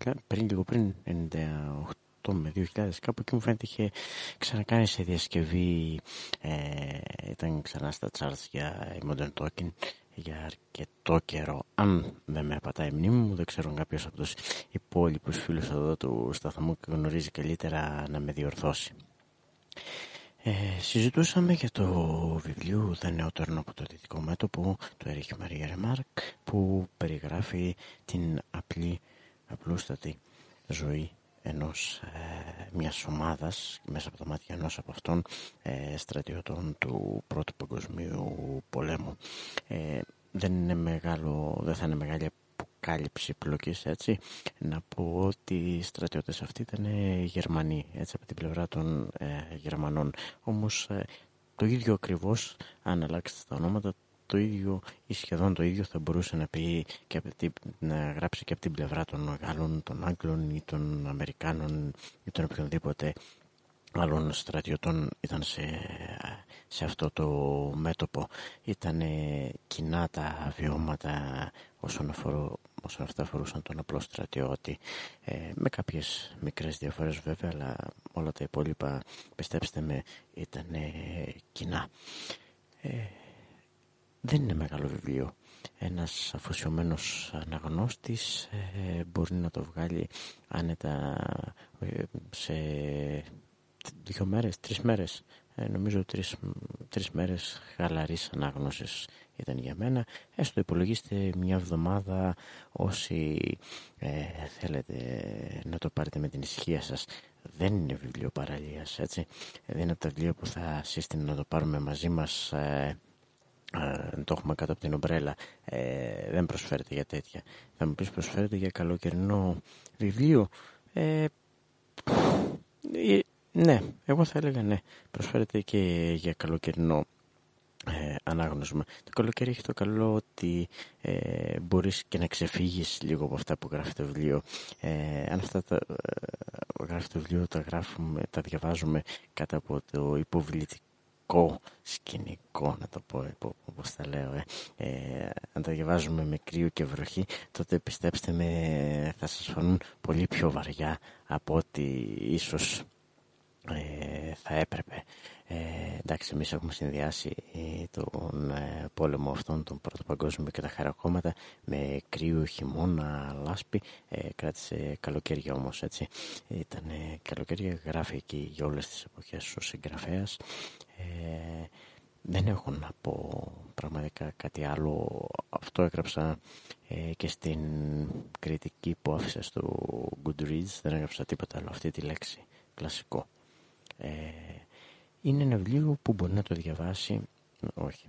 S6: 2000, πριν λίγο πριν 98 με 2000 κάπου εκεί μου φαίνεται είχε ξανακάνει σε διασκευή ε, ήταν ξανά στα charts για η Modern Talking
S1: για αρκετό καιρό. Αν δεν με πατάει η μνήμη μου, δεν ξέρω αν κάποιος από τους υπόλοιπους φίλους εδώ του σταθμού γνωρίζει καλύτερα να με διορθώσει. Ε, συζητούσαμε για το βιβλίο «Δεν νεότερο από το δυτικό μέτωπο» του Ερίχη Μαρία Ρεμάρκ που περιγράφει την απλή, απλούστατη ζωή ενός ε, μιας ομάδας μέσα από τα μάτια ενός από αυτών ε, στρατιωτών του Πρώτου Παγκοσμίου Πολέμου. Ε, δεν, είναι μεγάλο, δεν θα είναι μεγάλη αποκάλυψη πλοκής έτσι να πω ότι οι στρατιώτες αυτοί ήταν Γερμανοί έτσι από την πλευρά των ε, Γερμανών όμως ε, το ίδιο ακριβώς αν αλλάξετε τα ονόματα το ίδιο ή σχεδόν το ίδιο θα μπορούσε να πει και από την, να γράψει και από την πλευρά των Γάλλων, των Άγγλων ή των Αμερικάνων ή των οποιονδήποτε άλλων στρατιωτών ήταν σε, σε αυτό το μέτωπο. Ήταν κοινά τα βιώματα όσον, αφορού, όσον αυτά αφορούσαν τον απλό στρατιώτη. Ε, με κάποιες μικρές διαφορές βέβαια, αλλά όλα τα υπόλοιπα, πιστέψτε με, ήταν κοινά. Ε, δεν είναι μεγάλο βιβλίο. Ένας αφοσιωμένος αναγνώστης ε, μπορεί να το βγάλει άνετα ε, σε δύο μέρες, τρεις μέρες. Ε, νομίζω τρεις, τρεις μέρες χαλαρής ανάγνωσης ήταν για μένα. Έστω υπολογίστε μια εβδομάδα όσοι θέλετε να το πάρετε με την ησυχία σας. Δεν είναι βιβλίο παραλίας, έτσι. Δεν είναι από τα βιβλία που θα σύστηνα να το πάρουμε μαζί μας ε, το έχουμε κάτω από την ομπρέλα ε, δεν προσφέρεται για τέτοια θα μου πεις προσφέρεται για καλοκαιρινό βιβλίο; Ε, ε, ναι εγώ θα έλεγα ναι προσφέρεται και για καλοκαιρινό ε, ανάγνωσμα. Το καλοκαίρι έχει το καλό ότι ε, μπορείς και να ξεφύγεις λίγο από αυτά που γράφει το βιβλίο. Ε, αν αυτά τα ε, γράφει το βιβλίο τα γράφουμε, τα διαβάζουμε κάτω από το υποβλητικό σκηνικό, να το πω όπως θα λέω. Ε. Ε, αν τα διαβάζουμε με κρύο και βροχή, τότε πιστέψτε με θα σας φανούν πολύ πιο βαριά από ό,τι ίσως ε, θα έπρεπε. Ε, εντάξει, εμείς έχουμε συνδυάσει ε, τον ε, πόλεμο αυτόν, τον Πρώτο Παγκόσμιο και τα χαρακόμματα με κρύο, χειμώνα, λάσπη. Ε, κράτησε καλοκαίρια όμως, έτσι. Ήταν καλοκαίρια, γράφει εκεί για όλες τις εποχές ο συγγραφέας. δεν έχω να πω πραγματικά κάτι άλλο. Αυτό έγραψα και στην κριτική που άφησα στο Goodreads. Δεν έγραψα τίποτα άλλο αυτή τη λέξη. Κλασικό. Είναι ένα βιβλίο που μπορεί να το διαβάσει, όχι,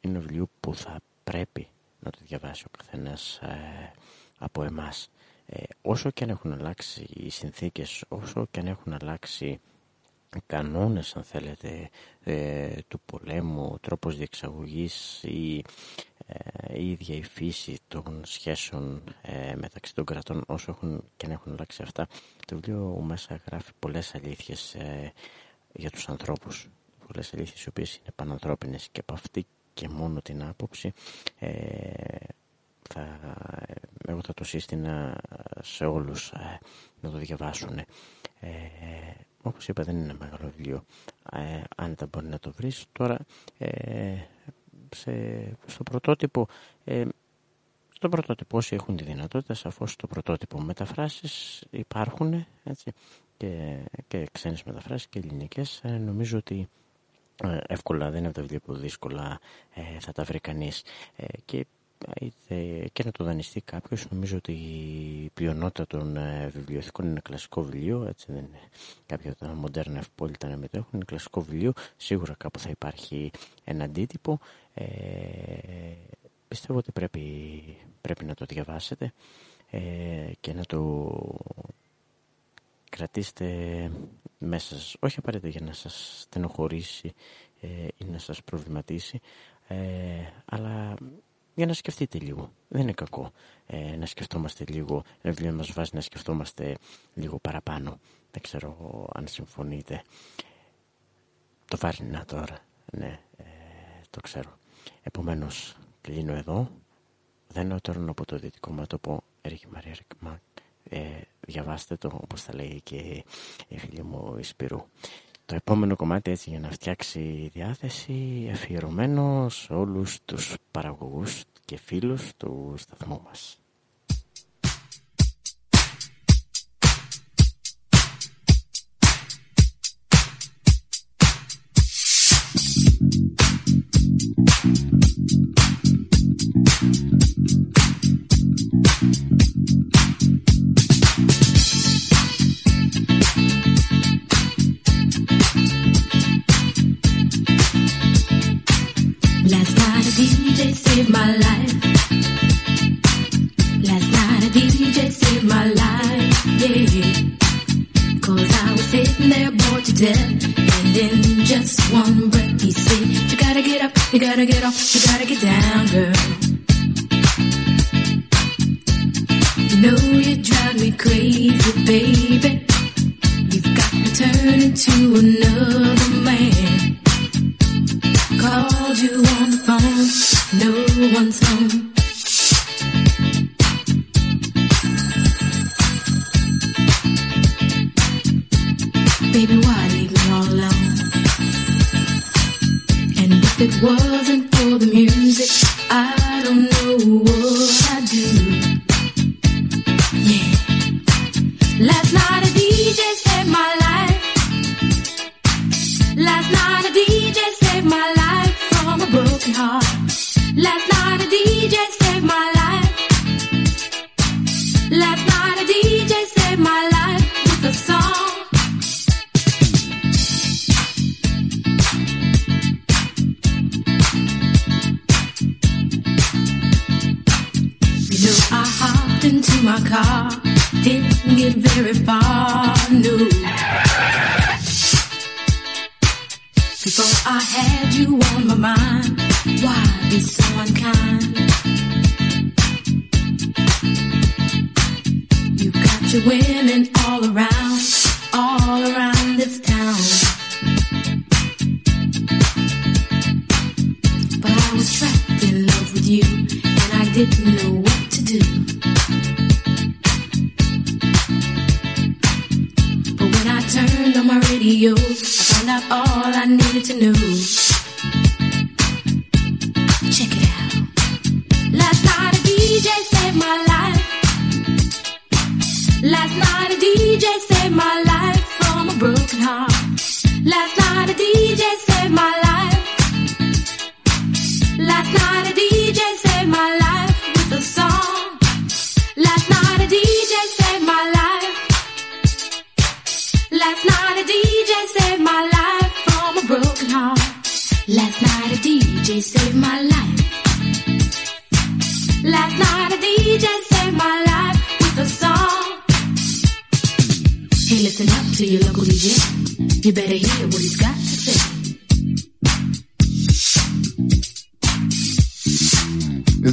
S1: είναι ένα βιβλίο που θα πρέπει να το διαβάσει ο καθένας ε, από εμάς. Ε, όσο και αν έχουν αλλάξει οι συνθήκες, όσο και αν έχουν αλλάξει οι κανόνες αν θέλετε ε, του πολέμου, ο τρόπος διεξαγωγής ή η ίδια η φύση των σχέσεων μεταξύ των κρατών όσο έχουν και αν έχουν αλλάξει αυτά το βιβλίο μέσα γράφει πολλές αλήθειες για τους ανθρώπους. Πολλές αλήθειες οι οποίες είναι πανανθρώπινες και από αυτή και μόνο την άποψη ε, θα, εγώ θα το σύστηνα σε όλους ε, να το διαβάσουν. Ε, όπως είπα δεν είναι ένα μεγάλο βιβλίο. Ε, αν δεν μπορεί να το βρεις τώρα ε, σε, στο πρωτότυπο ε, στο πρωτότυπο όσοι έχουν τη δυνατότητα σαφώς στο πρωτότυπο μεταφράσεις υπάρχουν έτσι, και, και ξένες μεταφράσεις και ελληνικές. Ε, νομίζω ότι ε, εύκολα δεν είναι τα βιβλία που δύσκολα ε, θα τα βρει κανείς. Και, και να το δανειστεί κάποιος νομίζω ότι η πλειονότητα των βιβλιοθηκών είναι κλασικό βιβλίο έτσι δεν είναι. Κάποια τα μοντέρνα ευπόλυτα να μετέχουν είναι κλασικό βιβλίο. Σίγουρα κάπου θα υπάρχει ένα αντίτυπο. Πιστεύω ότι πρέπει, πρέπει να το διαβάσετε και να το κρατήστε μέσα σας, όχι απαραίτητα για να σας στενοχωρήσει ε, ή να σας προβληματίσει, ε, αλλά για να σκεφτείτε λίγο. Δεν είναι κακό ε, να σκεφτόμαστε λίγο, ένα βιβλίο μας βάζει να σκεφτόμαστε λίγο παραπάνω. Δεν ξέρω αν συμφωνείτε. Το βάρνει τώρα, ναι, το ξέρω. Επομένως, κλείνω εδώ. Δεν είναι από το δυτικό μέτωπο, Έρχη Μαρία ε, διαβάστε το όπως θα λέει και η φίλη μου η Σπυρού. Το επόμενο κομμάτι έτσι για να φτιάξει η διάθεση αφιερωμένο σε όλους τους παραγωγούς και φίλους του σταθμού μας. you gotta get down, girl.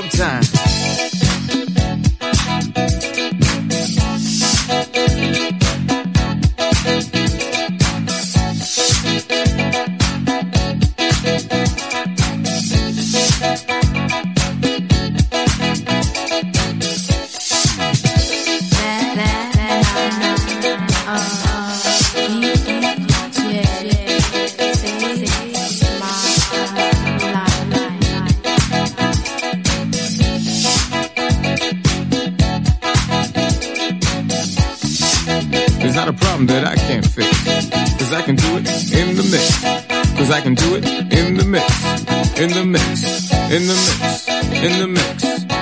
S7: sometime.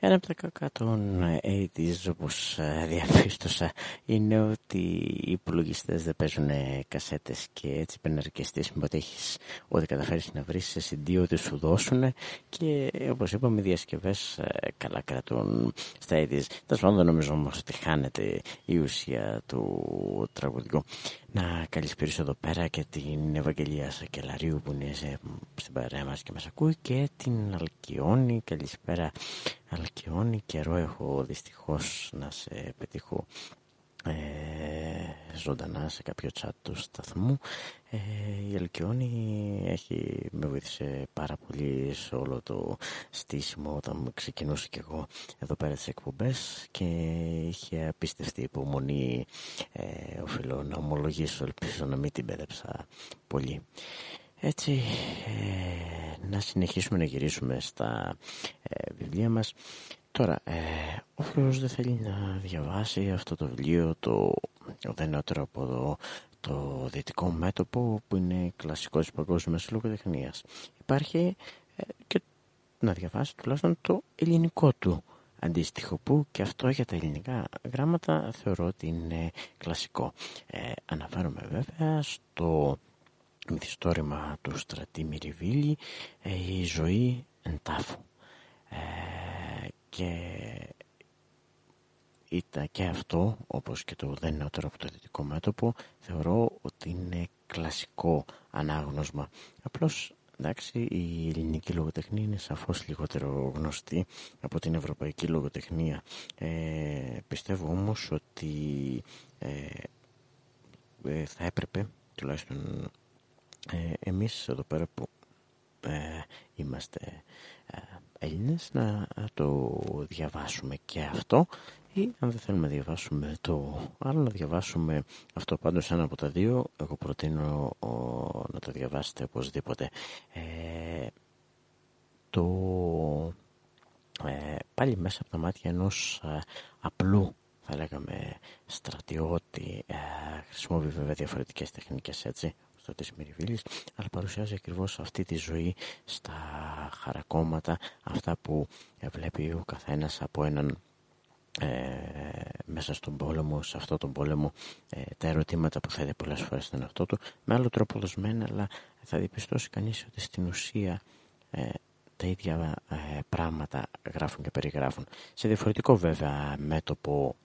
S1: Ένα από τα κακά των 80's όπως ε, διαπίστωσα Είναι ότι οι υπολογιστές δεν παίζουν κασέτες Και έτσι πρέπει να αρκεστείς με ότι έχεις ό,τι καταφέρεις να βρεις σε CD ό,τι σου δώσουν Και όπως είπαμε οι διασκευές ε, καλά κρατούν στα 80's Τα πάντων νομίζω όμως ότι χάνεται η ουσία του τραγουδικού να καλησπίσω εδώ πέρα και την Ευαγγελία Σακελαρίου που είναι σε, στην παρέα μας και μας ακούει και την Αλκιόνη. Καλησπέρα Αλκιόνη, καιρό έχω δυστυχώς να σε πετύχω ε, ζωντανά σε κάποιο chat του σταθμού. Ε, η Αλκιόνη έχει, με βοήθησε πάρα πολύ σε όλο το στήσιμο όταν ξεκινούσα και εγώ εδώ πέρα τις εκπομπές και είχε απίστευτη υπομονή. Ε, οφείλω να ομολογήσω ελπίζω να μην την πέδεψα πολύ. Έτσι ε, να συνεχίσουμε να γυρίσουμε στα ε, βιβλία μας Τώρα, ε, όποιος δεν θέλει να διαβάσει αυτό το βιβλίο, το οδενότερο από εδώ, το δυτικό μέτωπο που είναι κλασικός της παγκόσμιας λογοτεχνίας. Υπάρχει ε, και να διαβάσει τουλάχιστον το ελληνικό του αντίστοιχο που και αυτό για τα ελληνικά γράμματα θεωρώ ότι είναι κλασικό. Ε, αναφέρομαι βέβαια στο μυθιστόρημα του Στρατή Μυριβίλη ε, «Η ζωή εν τάφου». Ε, και ήταν και αυτό, όπως και το δεν είναι από το δυτικό μέτωπο, θεωρώ ότι είναι κλασικό ανάγνωσμα. Απλώς, εντάξει, η ελληνική λογοτεχνία είναι σαφώς λιγότερο γνωστή από την ευρωπαϊκή λογοτεχνία. Ε, πιστεύω όμως ότι ε, ε θα έπρεπε, τουλάχιστον ε, εμείς εδώ πέρα που ε, είμαστε ε, Έλληνες να το διαβάσουμε και αυτό. Ή αν δεν θέλουμε να διαβάσουμε το άλλο να διαβάσουμε αυτό πάντως ένα από τα δύο. Εγώ προτείνω να το διαβάσετε οπωσδήποτε. Ε, το ε, πάλι μέσα από τα μάτια ενός ε, απλού θα λέγαμε στρατιώτη ε, χρησιμοποιεί βέβαια διαφορετικές τεχνικές έτσι αυτό της Μυριβίλης αλλά παρουσιάζει ακριβώς αυτή τη ζωή στα χαρακόμματα αυτά που βλέπει ο καθένας από έναν ε, μέσα στον πόλεμο, σε αυτό τον πόλεμο. Ε, τα ερωτήματα που θέτει πολλές φορές στον εαυτό του. Με άλλο τρόπο δοσμένα αλλά θα διπιστώσει κανείς ότι στην ουσία ε, τα ίδια ε, πράγματα γράφουν και περιγράφουν. Σε διαφορετικό βέβαια μέτωπο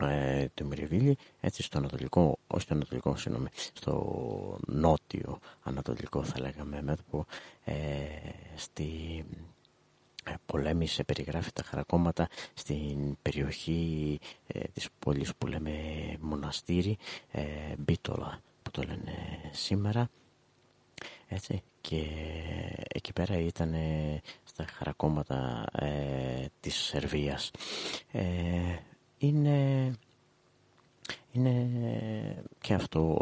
S1: ε, του Μυριβίλη έτσι στο ανατολικό, όχι στο ανατολικό συγγνώμη, στο νότιο ανατολικό θα λέγαμε μέτωπο ε, στη ε, πολέμησε, περιγράφει τα χαρακόμματα στην περιοχή ε, της πόλης που λέμε Μοναστήρι, ε, Μπίτολα που το λένε σήμερα έτσι και εκεί πέρα ήταν στα χαρακόμματα ε, της Σερβίας. Ε, είναι, είναι και αυτό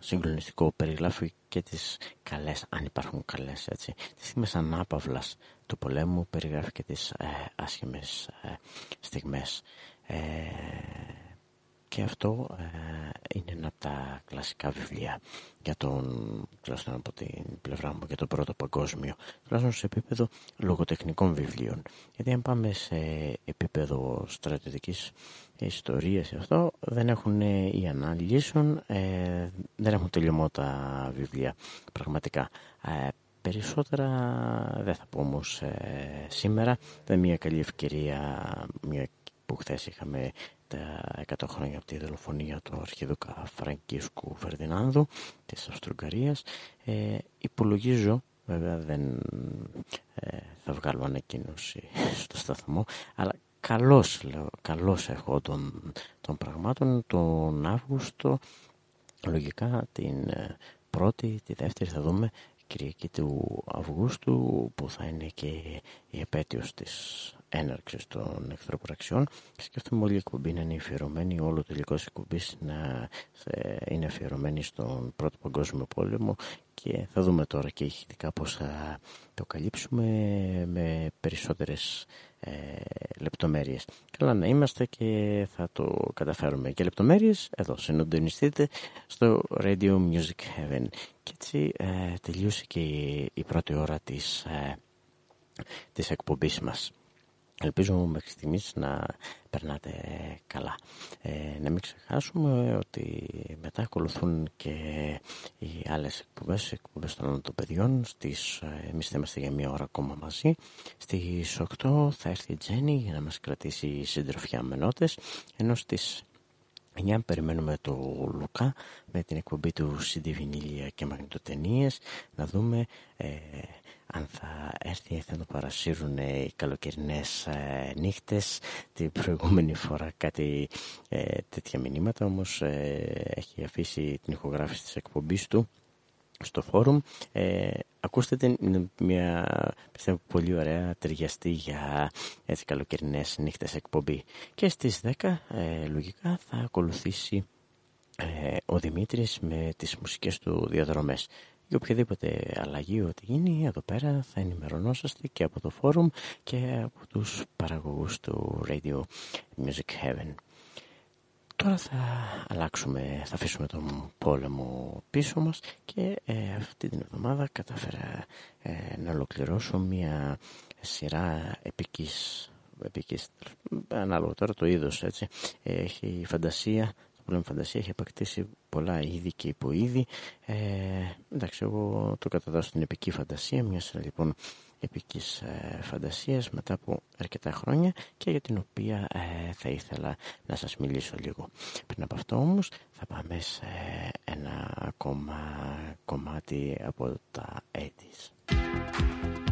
S1: συγκλονιστικό. Περιγράφει και τις καλές, αν υπάρχουν καλές έτσι, τις στιγμές ανάπαυλας του πολέμου, περιγράφει και τις ε, άσχημες ε, στιγμές. Ε, και αυτό ε, είναι ένα από τα κλασικά βιβλία για τον, τουλάχιστον από την πλευρά μου, για το πρώτο παγκόσμιο, τουλάχιστον σε επίπεδο λογοτεχνικών βιβλίων. Γιατί αν πάμε σε επίπεδο στρατιωτικής ιστορίας αυτό, δεν έχουν οι αναλύσεων, ε, δεν έχουν τελειωμότα βιβλία, πραγματικά. Ε, περισσότερα δεν θα πω όμως ε, σήμερα, δεν μια καλή ευκαιρία, μια που χθες είχαμε τα 100 χρόνια από τη δολοφονία του αρχιδούκα Φραγκίσκου Φερδινάνδου της Αυστρογκαρίας ε, υπολογίζω βέβαια δεν ε, θα βγάλω ανακοίνωση στο σταθμό αλλά καλώς, λέω, καλώς έχω των, των πραγμάτων τον Αύγουστο. Λογικά την ε, πρώτη, τη δεύτερη θα δούμε Κυριακή του Αυγούστου που θα είναι και η επέτειος της έναρξης των εχθροπραξιών και σκέφτομαι όλη η εκπομπή να είναι αφιερωμένη, όλο το υλικό εκπομπής να είναι αφιερωμένη στον Πρώτο Παγκόσμιο Πόλεμο και θα δούμε τώρα και ηχητικά πώς θα το καλύψουμε με περισσότερες ε, λεπτομέρειες. Καλά να είμαστε και θα το καταφέρουμε. Και λεπτομέρειες εδώ, συντονιστείτε στο Radio Music Heaven. Και έτσι ε, τελείωσε και η, πρώτη ώρα της, ε, της εκπομπής μας. Ελπίζω μέχρι στιγμής να περνάτε καλά. Ε, να μην ξεχάσουμε ότι μετά ακολουθούν και οι άλλες εκπομπές, εκπομπές των παιδιών. Στις, ε, εμείς θα είμαστε για μία ώρα ακόμα μαζί. Στις 8 θα έρθει η Τζέννη για να μας κρατήσει συντροφιά με νότες, ενώ στις 9 περιμένουμε το Λουκά με την εκπομπή του CD και μαγνητοτενίες να δούμε ε, αν θα έρθει θα το παρασύρουν οι καλοκαιρινές ε, νύχτες. Την προηγούμενη φορά κάτι ε, τέτοια μηνύματα όμως ε, έχει αφήσει την ηχογράφηση της εκπομπής του στο φόρουμ. Ε, ακούστε την μια πιστεύω πολύ ωραία ταιριαστή για έτσι καλοκαιρινές νύχτες εκπομπή. Και στις 10 ε, λογικά θα ακολουθήσει ο Δημήτρης με τις μουσικές του διαδρομές για οποιαδήποτε αλλαγή ό,τι γίνει εδώ πέρα θα ενημερωνόσαστε και από το φόρουμ και από τους παραγωγούς του Radio Music Heaven. Τώρα θα αλλάξουμε, θα αφήσουμε τον πόλεμο πίσω μας και ε, αυτή την εβδομάδα κατάφερα ε, να ολοκληρώσω μια σειρά επικής, επικής ανάλογα τώρα το είδος έτσι, έχει φαντασία με φαντασία έχει απακτήσει πολλά είδη και υποείδη. Ε, εντάξει, εγώ το καταδώσω στην επική φαντασία, μια λοιπόν επικής ε, φαντασίας μετά από αρκετά χρόνια και για την οποία ε, θα ήθελα να σας μιλήσω λίγο. Πριν από αυτό όμως θα πάμε σε ένα ακόμα κομμάτι από τα 80's.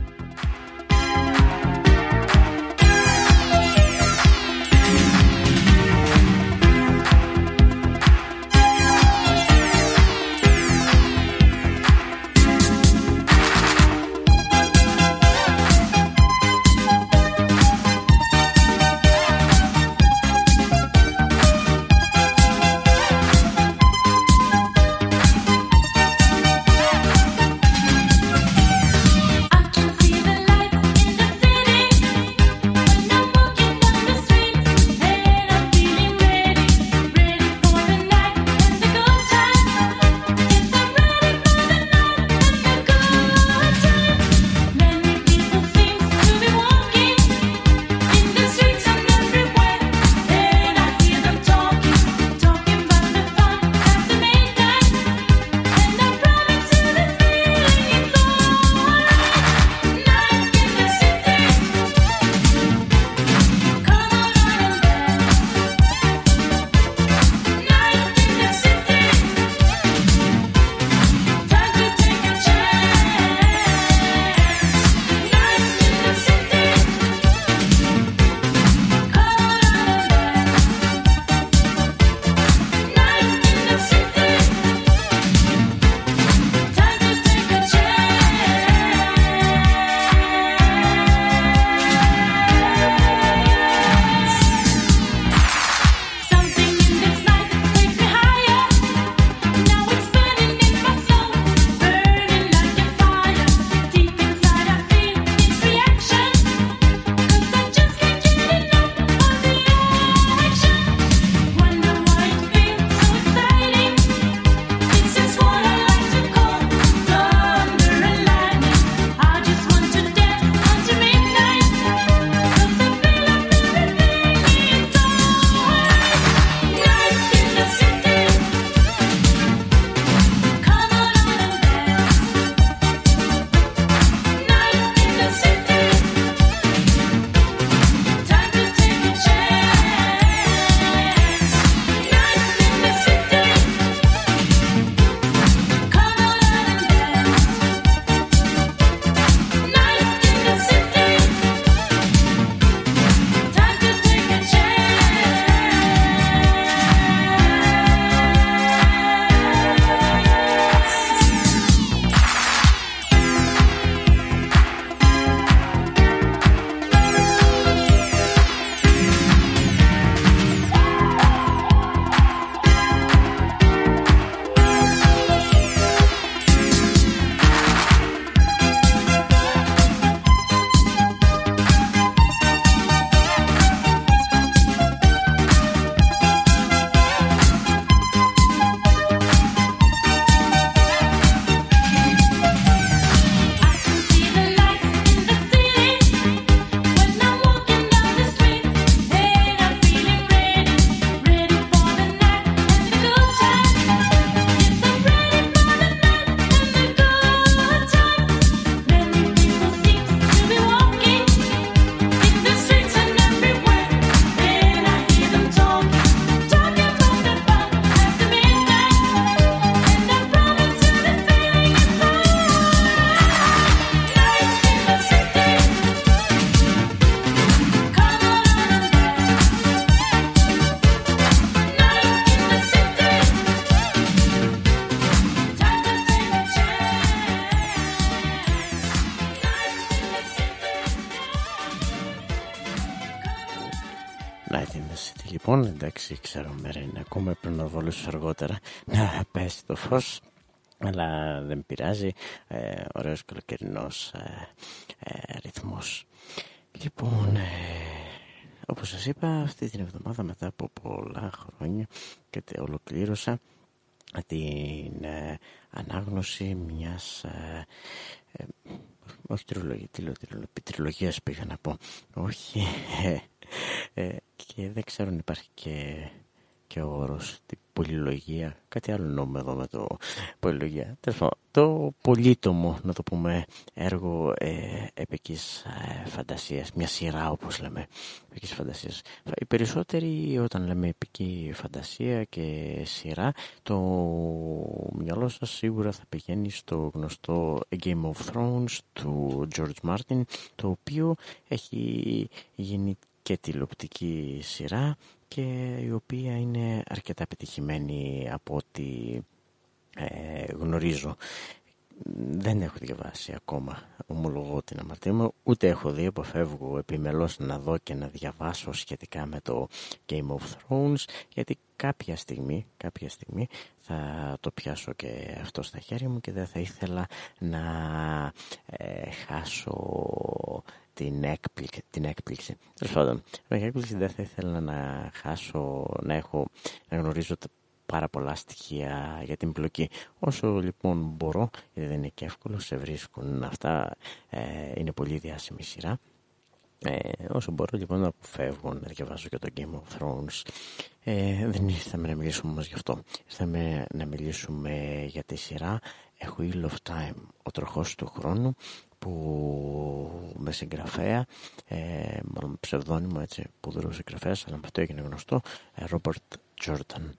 S1: Εντάξει, ξέρω μέρα είναι ακόμα πριν να βολήσω αργότερα. Να πέσει το φως αλλά δεν πειράζει, ε, ωραίος καλοκαιρινός ε, ε, ρυθμός. Λοιπόν, ε, όπως σας είπα, αυτή την εβδομάδα μετά από πολλά χρόνια και τε ολοκλήρωσα την ε, ανάγνωση μιας ε, ε, όχι τριλογία, τριλογίας, πήγα να πω. Όχι και δεν ξέρω αν υπάρχει και και ο όρος την πολυλογία, κάτι άλλο νόμο εδώ με το πολυλογία. το πολύτομο, να το πούμε, έργο ε, επικής ε, φαντασίας, μια σειρά όπως λέμε, επικής φαντασίας. Οι περισσότεροι όταν λέμε επική φαντασία και σειρά, το μυαλό σας σίγουρα θα πηγαίνει στο γνωστό Game of Thrones του George Martin, το οποίο έχει γίνει και τηλεοπτική σειρά και η οποία είναι αρκετά πετυχημένη από ό,τι ε, γνωρίζω. Δεν έχω διαβάσει ακόμα, ομολογώ την αμαρτία μου, ούτε έχω δει, αποφεύγω επιμελώς να δω και να διαβάσω σχετικά με το Game of Thrones, γιατί κάποια στιγμή, κάποια στιγμή θα το πιάσω και αυτό στα χέρια μου και δεν θα ήθελα να ε, χάσω την έκπληξη. Την έκπληξη. Τέλος πάντων, με έκπληξη δεν θα ήθελα να χάσω, να έχω, να γνωρίζω πάρα πολλά στοιχεία για την πλοκή. Όσο λοιπόν μπορώ, γιατί δεν είναι και εύκολο, σε βρίσκουν αυτά, ε, είναι πολύ διάσημη σειρά. Ε, όσο μπορώ λοιπόν να αποφεύγω να διαβάζω και το Game of Thrones ε, δεν ήρθαμε να μιλήσουμε όμως γι' αυτό ήρθαμε να μιλήσουμε για τη σειρά A Wheel of Time ο τροχός του χρόνου που με συγγραφέα, ε, μάλλον ψευδόνυμο έτσι, που δρούσε συγγραφέας, αλλά με αυτό έγινε γνωστό, Ρόμπερτ Τζόρνταν.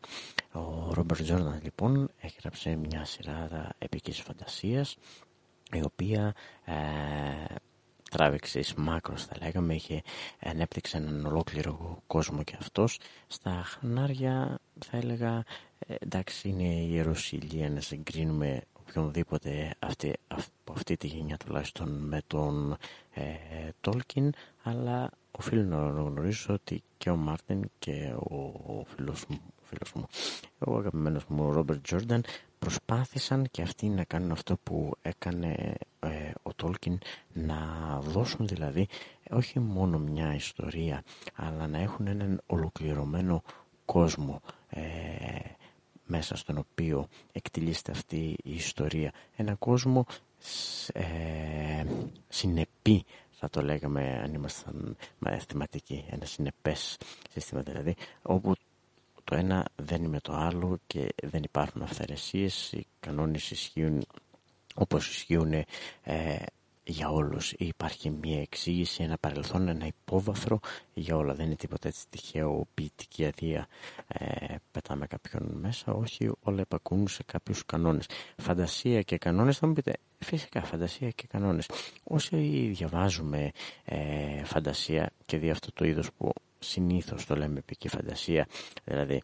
S1: Ο Ρόμπερτ Τζόρνταν λοιπόν έγραψε μια σειρά επικής φαντασίας, η οποία ε, τράβηξε εις μάκρος θα λέγαμε, είχε ανέπτυξε έναν ολόκληρο κόσμο και αυτός. Στα χνάρια θα έλεγα, ε, εντάξει είναι η Ιεροσυλία να συγκρίνουμε οποιονδήποτε αυτή, από αυτή τη γενιά τουλάχιστον με τον ε, Τόλκιν αλλά οφείλω να γνωρίζω ότι και ο Μάρτιν και ο, ο φίλος μου φίλος μου, ο αγαπημένος μου Ρόμπερτ Τζόρνταν προσπάθησαν και αυτοί να κάνουν αυτό που έκανε ε, ο Τόλκιν να δώσουν δηλαδή όχι μόνο μια ιστορία αλλά να έχουν έναν ολοκληρωμένο κόσμο ε, μέσα στον οποίο εκτελείστε αυτή η ιστορία. Ένα κόσμο ε, συνεπή θα το λέγαμε αν ήμασταν θεματικοί, ένα συνεπές σύστημα δηλαδή, όπου το ένα δεν είναι το άλλο και δεν υπάρχουν αυθαιρεσίες, οι κανόνες ισχύουν όπως ισχύουν ε, για όλους υπάρχει μια εξήγηση, ένα παρελθόν, ένα υπόβαθρο για όλα. Δεν είναι τίποτα έτσι τυχαίο ποιητική αδεία ε, πετάμε κάποιον μέσα. Όχι, όλα επακούν σε κάποιους κανόνες. Φαντασία και κανόνες θα μου πείτε, φυσικά φαντασία και κανόνες. Όσοι διαβάζουμε ε, φαντασία και δι' αυτό το είδος που συνήθως το λέμε επική φαντασία, δηλαδή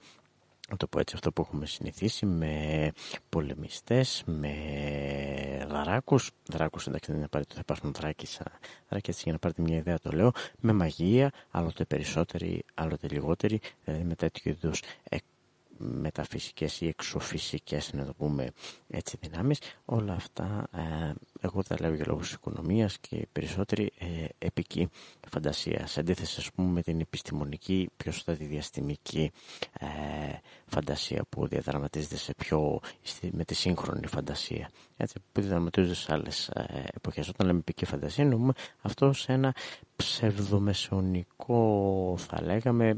S1: να το πω έτσι, αυτό που έχουμε συνηθίσει με πολεμιστές, με δράκους, δράκους εντάξει δεν είναι απαραίτητο, θα υπάρχουν δράκες, δράκες για να πάρετε μια ιδέα το λέω, με μαγεία, άλλοτε περισσότεροι, άλλοτε λιγότεροι, δηλαδή με τέτοιου είδους μεταφυσικές ή εξωφυσικές να το πούμε έτσι δυνάμεις. Όλα αυτά ε, εγώ τα λέω για λόγους οικονομίας και περισσότερη ε, επική φαντασία. Σε αντίθεση ας πούμε με την επιστημονική πιο σωστά τη διαστημική ε, φαντασία που διαδραματίζεται σε πιο με τη σύγχρονη φαντασία. Έτσι, που διαδραματίζεται σε άλλες ε, εποχές. Όταν λέμε επική φαντασία εννοούμε αυτό σε ένα ψευδομεσονικό θα λέγαμε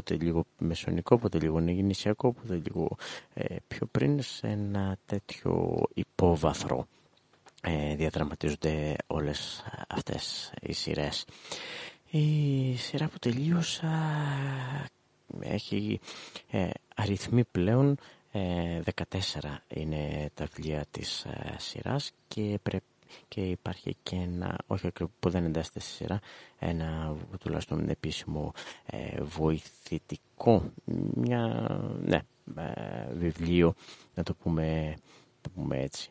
S1: πότε λίγο μεσονικό, πότε λίγο νησιακό, πότε λίγο ε, πιο πριν σε ένα τέτοιο υπόβαθρο ε, διαδραματίζονται όλες αυτές οι σειρές. Η σειρά που τελείωσα έχει ε, αριθμοί πλέον 14 ε, είναι τα βιβλία της ε, σειράς και πρέπει και υπάρχει και ένα, όχι ακριβώς που δεν εντάσσεται στη σειρά, ένα τουλάχιστον επίσημο ε, βοηθητικό, μια, ναι, ε, βιβλίο, να το πούμε, το πούμε έτσι.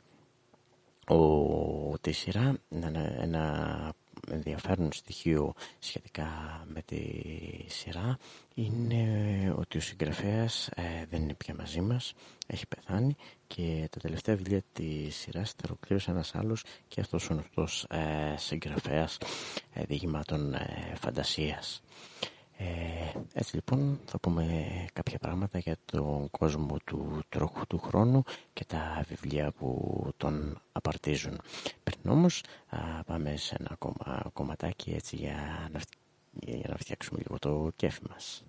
S1: Ο, τη σειρά, ένα, ένα ενδιαφέρον στοιχείο σχετικά με τη σειρά είναι ότι ο συγγραφέας ε, δεν είναι πια μαζί μας, έχει πεθάνει και τα τελευταία βιβλία της σειράς τα ολοκλήρωσε ένας άλλος και αυτός ο γνωστός ε, συγγραφέας ε, διηγημάτων ε, φαντασίας. Ε, έτσι λοιπόν θα πούμε κάποια πράγματα για τον κόσμο του τρόχου του χρόνου και τα βιβλία που τον απαρτίζουν. Πριν όμως πάμε σε ένα ακόμα κομματάκι έτσι για να, για να φτιάξουμε λίγο το κέφι μας.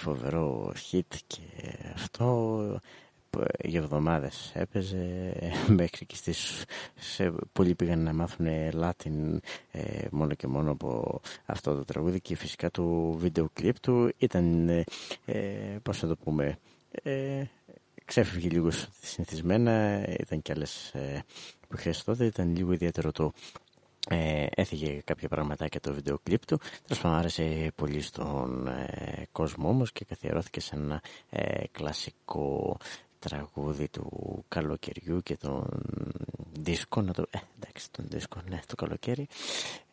S1: Φοβερό hit και αυτό για εβδομάδες έπαιζε μέχρι και στις σε, πολλοί πήγαν να μάθουν Latin ε, μόνο και μόνο από αυτό το τραγούδι και φυσικά το βίντεο κλιπ του ήταν ε, ε, πώς θα το πούμε ε, ξέφυγε λίγο συνηθισμένα ήταν και άλλες ε, που τότε ήταν λίγο ιδιαίτερο το ε, έφυγε κάποια πραγματάκια το βίντεο κλιπ του. Τέλος πάντων, άρεσε πολύ στον ε, κόσμο όμως και καθιερώθηκε σε ένα ε, κλασικό τραγούδι του καλοκαιριού και τον δίσκο, να το... Ε, εντάξει, τον δίσκο, ναι, το καλοκαίρι.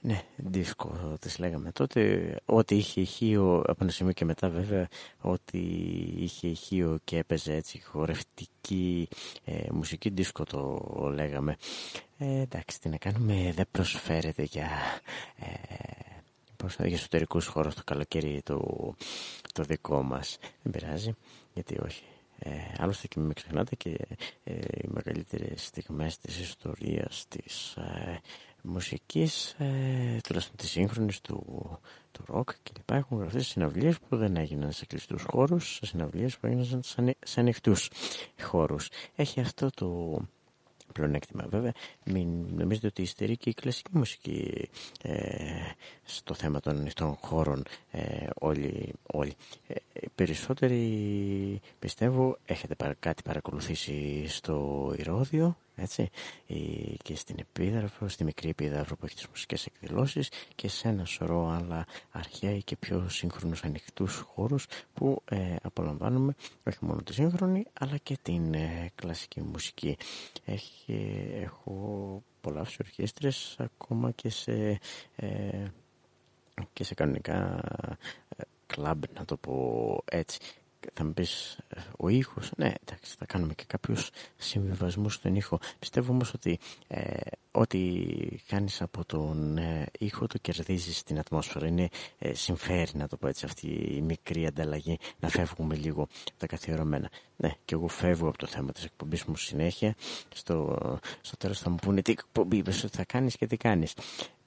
S1: Ναι, δίσκο τις λέγαμε τότε. Ό,τι είχε ηχείο, από ένα σημείο και μετά βέβαια, ό,τι είχε ηχείο και έπαιζε έτσι χορευτική ε, μουσική δίσκο το λέγαμε. Ε, εντάξει, τι να κάνουμε, δεν προσφέρεται για... Ε, πώς θα εσωτερικούς χώρους το καλοκαίρι το, το δικό μας. Δεν πειράζει, γιατί όχι. Ε, άλλωστε και μην ξεχνάτε και ε, οι μεγαλύτερες στιγμές της ιστορίας της ε, μουσικής, ε, τουλάχιστον της σύγχρονης του, του ροκ κλπ. Έχουν γραφτεί σε συναυλίες που δεν έγιναν σε κλειστούς χώρους, σε συναυλίες που έγιναν σε ανοιχτούς χώρους. Έχει αυτό το πλεονέκτημα. Βέβαια, μην νομίζετε ότι υστερεί και η κλασική μουσική ε, στο θέμα των ανοιχτών χώρων ε, όλοι. όλοι. Ε, περισσότεροι πιστεύω έχετε κάτι παρακολουθήσει στο Ηρώδιο έτσι, και στην Επίδραφο, στη μικρή Επίδραφο που έχει τις μουσικές εκδηλώσεις και σε ένα σωρό άλλα αρχαία και πιο σύγχρονους ανοιχτούς χώρους που ε, απολαμβάνουμε όχι μόνο τη σύγχρονη αλλά και την ε, κλασική μουσική. Έχει, έχω πολλά ορχήστρες ακόμα και σε, ε, και σε κανονικά ε, κλαμπ να το πω έτσι θα μου πεις ε, ο ήχος. Ναι εντάξει θα κάνουμε και κάποιους συμβιβασμούς στον ήχο. Πιστεύω όμως ότι ε, ό,τι κάνεις από τον ε, ήχο το κερδίζεις στην ατμόσφαιρα. Είναι ε, συμφέρει να το πω έτσι αυτή η μικρή ανταλλαγή να φεύγουμε λίγο τα καθιερωμένα. Ναι και εγώ φεύγω από το θέμα της εκπομπής μου συνέχεια. Στο, στο τέλος θα μου πούνε τι εκπομπή θα κάνεις και τι κάνεις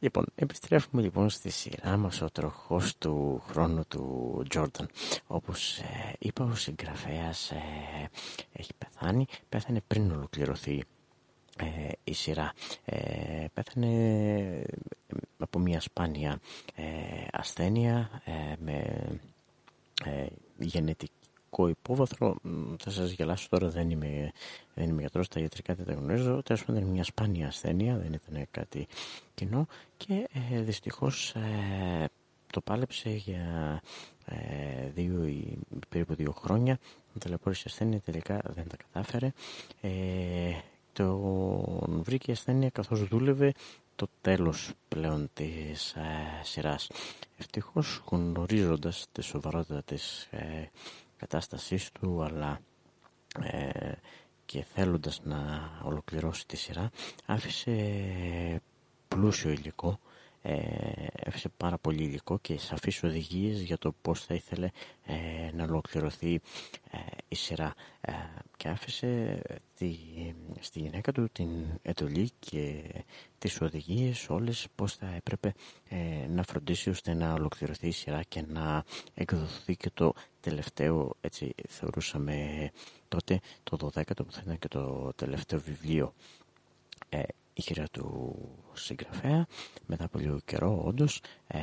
S1: Λοιπόν, επιστρέφουμε λοιπόν στη σειρά μας ο τροχός του χρόνου του Τζόρνταν. Όπως ε, είπα ο συγγραφέας ε, έχει πεθάνει, πέθανε πριν ολοκληρωθεί ε, η σειρά. Ε, πέθανε από μια σπάνια ασθένεια με γενετική γενικό υπόβαθρο. Θα σας γελάσω τώρα, δεν είμαι, δεν είμαι γιατρός, τα ιατρικά δεν τα γνωρίζω. Τέλος πάντων, είναι μια σπάνια ασθένεια, δεν ήταν κάτι κοινό και ε, δυστυχώς ε, το πάλεψε για ε, δύο ή περίπου δύο χρόνια. Ταλαιπώρησε ασθένεια, τελικά δεν τα κατάφερε. Ε, τον βρήκε η ασθένεια καθώς δούλευε το τέλος πλέον της ε, σειράς. Ευτυχώς γνωρίζοντας τη σοβαρότητα της ε, κατάστασής του αλλά ε, και θέλοντας να ολοκληρώσει τη σειρά άφησε πλούσιο υλικό ε, έφεσε πάρα πολύ υλικό και σαφείς οδηγίες για το πώς θα ήθελε ε, να ολοκληρωθεί ε, η σειρά. Ε, και άφησε τη, στη γυναίκα του την εντολή και τις οδηγίες όλες πώς θα έπρεπε να φροντίσει ώστε να ολοκληρωθεί η σειρά και να εκδοθεί και το τελευταίο έτσι θεωρούσαμε τότε το 12ο που θα ήταν και το τελευταίο βιβλίο η χειρά του συγγραφέα μετά από λίγο καιρό όντως ε,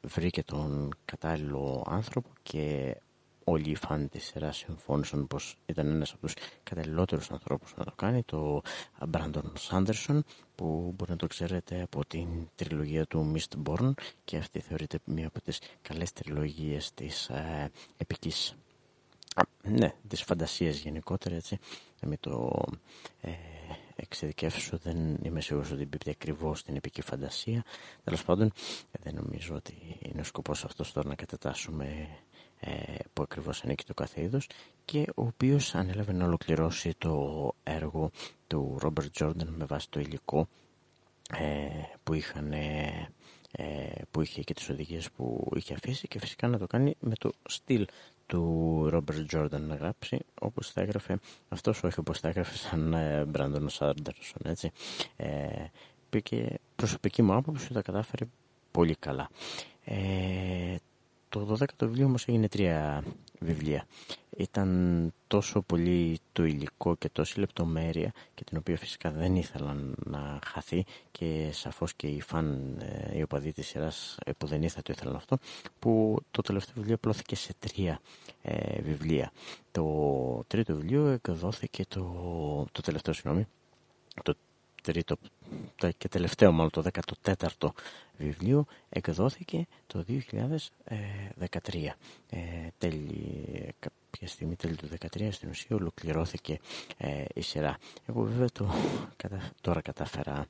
S1: βρήκε τον κατάλληλο άνθρωπο και όλοι οι φαν της σειράς συμφώνησαν πως ήταν ένας από τους καταλληλότερους ανθρώπους να το κάνει το Brandon Sanderson που μπορεί να το ξέρετε από την τριλογία του Mistborn και αυτή θεωρείται μία από τις καλές τριλογίες της ε, επικής ναι, της φαντασίας γενικότερα έτσι με το ε, εξειδικεύσω δεν είμαι σίγουρος ότι μπήκε ακριβώς στην επική φαντασία. Τέλος πάντων δεν νομίζω ότι είναι ο σκοπός αυτός τώρα να κατατάσσουμε ε, που ακριβώς ανήκει το κάθε είδος και ο οποίος ανέλαβε να ολοκληρώσει το έργο του Ρόμπερτ Τζόρνταν με βάση το υλικό ε, που είχαν ε, που είχε και τις οδηγίες που είχε αφήσει και φυσικά να το κάνει με το στυλ του Ρόμπερτ Τζόρνταν να γράψει όπως θα έγραφε αυτός όχι όπως θα έγραφε σαν Μπράντον Σάντερσον έτσι. Ε, πήγε προσωπική μου άποψη τα κατάφερε πολύ καλά. Ε, το 12ο βιβλίο όμως έγινε τρία βιβλία. Ήταν τόσο πολύ το υλικό και τόση λεπτομέρεια και την οποία φυσικά δεν ήθελαν να χαθεί και σαφώς και οι φαν, ε, οι οπαδοί της σειράς ε, που δεν ήθελα το ήθελαν αυτό που το τελευταίο βιβλίο πλώθηκε σε τρία ε, βιβλία. Το τρίτο βιβλίο εκδόθηκε το, το τελευταίο συγγνώμη το τρίτο και τελευταίο μάλλον το 14ο βιβλίο εκδόθηκε το 2013 ε, τέλη, κάποια στιγμή τέλη του 2013 στην ουσία ολοκληρώθηκε ε, η σειρά. Εγώ βέβαια το, τώρα κατάφερα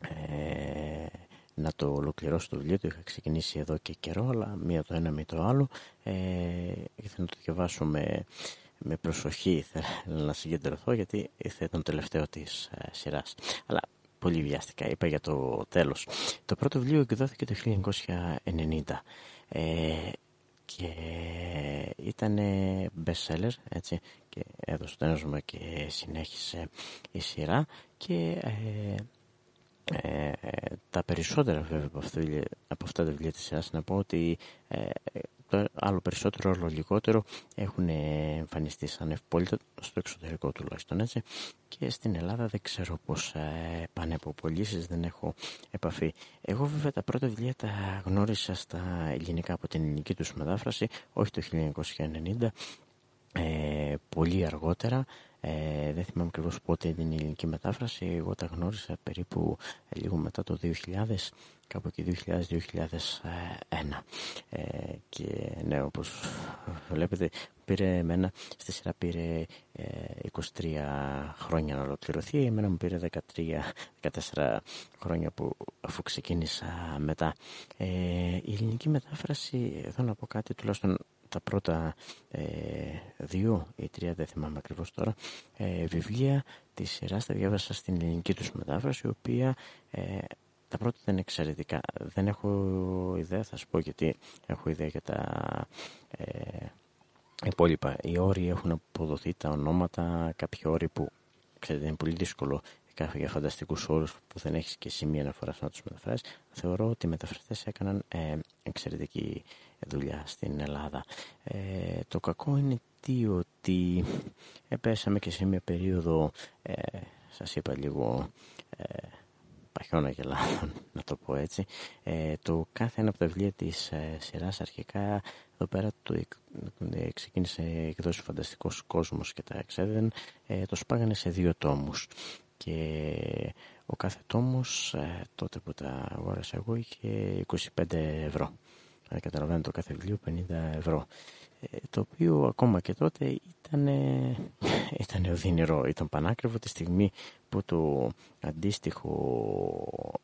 S1: ε, να το ολοκληρώσω το βιβλίο το είχα ξεκινήσει εδώ και καιρό αλλά μία το ένα με το άλλο. Ε, ήθελα να το διαβάσω με με προσοχή ήθελα να συγκεντρωθώ γιατί ήρθε τον τελευταίο της ε, σειράς. Αλλά πολύ βιάστηκα, είπα για το τέλος. Το πρώτο βιβλίο εκδόθηκε το 1990 ε, και ήταν best seller, έτσι, και έδωσε το ένωσμα και συνέχισε η σειρά και ε, ε, τα περισσότερα βέβαια από, από αυτά τα βιβλία της σειράς να πω ότι ε, το άλλο περισσότερο, άλλο λιγότερο έχουν εμφανιστεί σαν ευπόλυτα στο εξωτερικό τουλάχιστον έτσι και στην Ελλάδα δεν ξέρω πως ε, πάνε από πωλήσεις, δεν έχω επαφή. Εγώ βέβαια τα πρώτα βιβλία τα γνώρισα στα ελληνικά από την ελληνική τους μετάφραση, όχι το 1990, ε, πολύ αργότερα. Ε, δεν θυμάμαι ακριβώς πότε την ελληνική μετάφραση. Εγώ τα γνώρισα περίπου λίγο μετά το 2000 κάπου εκεί 2000-2001 ε, και ναι όπως βλέπετε πήρε εμένα στη σειρά πήρε 23 ε, χρόνια να ολοκληρωθεί. Εμένα μου πήρε 13-14 χρόνια που αφού ξεκίνησα μετά. Ε, η ελληνική μετάφραση εδώ να πω κάτι τουλάχιστον τα πρώτα ε, δύο ή τρία, δεν θυμάμαι ακριβώς τώρα, ε, βιβλία της σειράς τα διάβασα στην ελληνική τους μετάφραση, η οποία ε, τα πρώτα δεν είναι εξαιρετικά. Δεν έχω ιδέα, θα σου πω γιατί έχω ιδέα για τα ε, υπόλοιπα. Οι όροι έχουν αποδοθεί, τα ονόματα, κάποιοι όροι που ξέρετε είναι πολύ δύσκολο για φανταστικούς όρους που δεν έχεις και σημεία αναφορά να τους μεταφράσει. Θεωρώ ότι οι μεταφραστές έκαναν ε, εξαιρετική δουλειά στην Ελλάδα. Ε, το κακό είναι τι ότι επέσαμε και σε μια περίοδο, ε, σας είπα λίγο ε, παχιόνα γελάδων, να το πω έτσι. Ε, το κάθε ένα από τα βιβλία της ε, σειράς αρχικά εδώ πέρα το ε, ξεκίνησε εκδόσει φανταστικός κόσμος και τα εξέδεν, ε, το σπάγανε σε δύο τόμους και ο κάθε τόμος ε, τότε που τα αγόρασα εγώ είχε 25 ευρώ. Δηλαδή καταλαβαίνετε το κάθε βιβλίο 50 ευρώ. Ε, το οποίο ακόμα και τότε ήταν, ήταν οδυνηρό, ήταν πανάκριβο τη στιγμή που το αντίστοιχο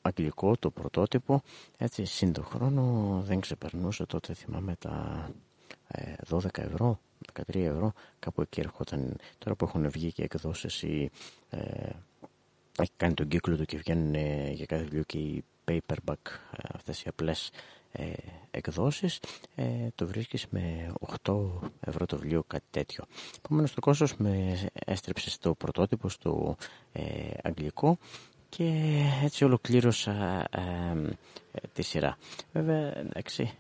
S1: αγγλικό, το πρωτότυπο, έτσι σύν χρόνο δεν ξεπερνούσε τότε θυμάμαι τα 12 ε, ευρώ, 13 ευρώ, κάπου εκεί ερχόταν, τώρα που έχουν βγει και εκδόσεις ή ε, έχει κάνει τον κύκλο του και βγαίνουν ε, για κάθε βιβλίο και οι paperback, ε, αυτές οι απλές ε, εκδόσεις ε, το βρίσκεις με 8 ευρώ το βιβλίο κάτι τέτοιο. Επομένως το κόστος με έστρεψε στο πρωτότυπο στο ε, αγγλικό και έτσι ολοκλήρωσα ε, τη σειρά. Βέβαια εντάξει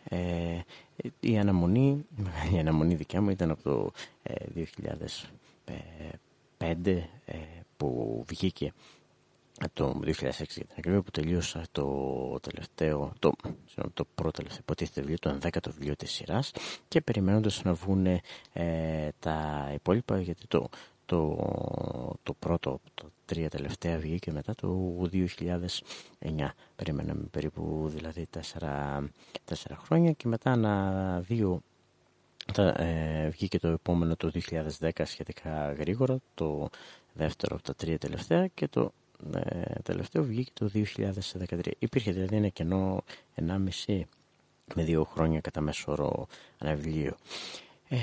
S1: η αναμονή η αναμονή δικιά μου ήταν από το 2005 που βγήκε το 2006 για την ακρίβεια που τελείωσα το τελευταίο, το, το πρώτο τελευταίο υποτίθεται βιβλίο, το 11ο βιβλίο της σειράς και περιμένοντας να βγουν ε, τα υπόλοιπα γιατί το, το, το πρώτο, το τρία τελευταία βγήκε μετά το 2009. Περιμέναμε περίπου δηλαδή τέσσερα, τέσσερα χρόνια και μετά ένα δύο τα, ε, βγήκε το επόμενο το 2010 σχετικά γρήγορα, το δεύτερο από τα τρία τελευταία και το ε, τελευταίο βγήκε το 2013. Υπήρχε δηλαδή ένα κενό 1,5 με δύο χρόνια κατά μέσο όρο ένα βιβλίο. Ε,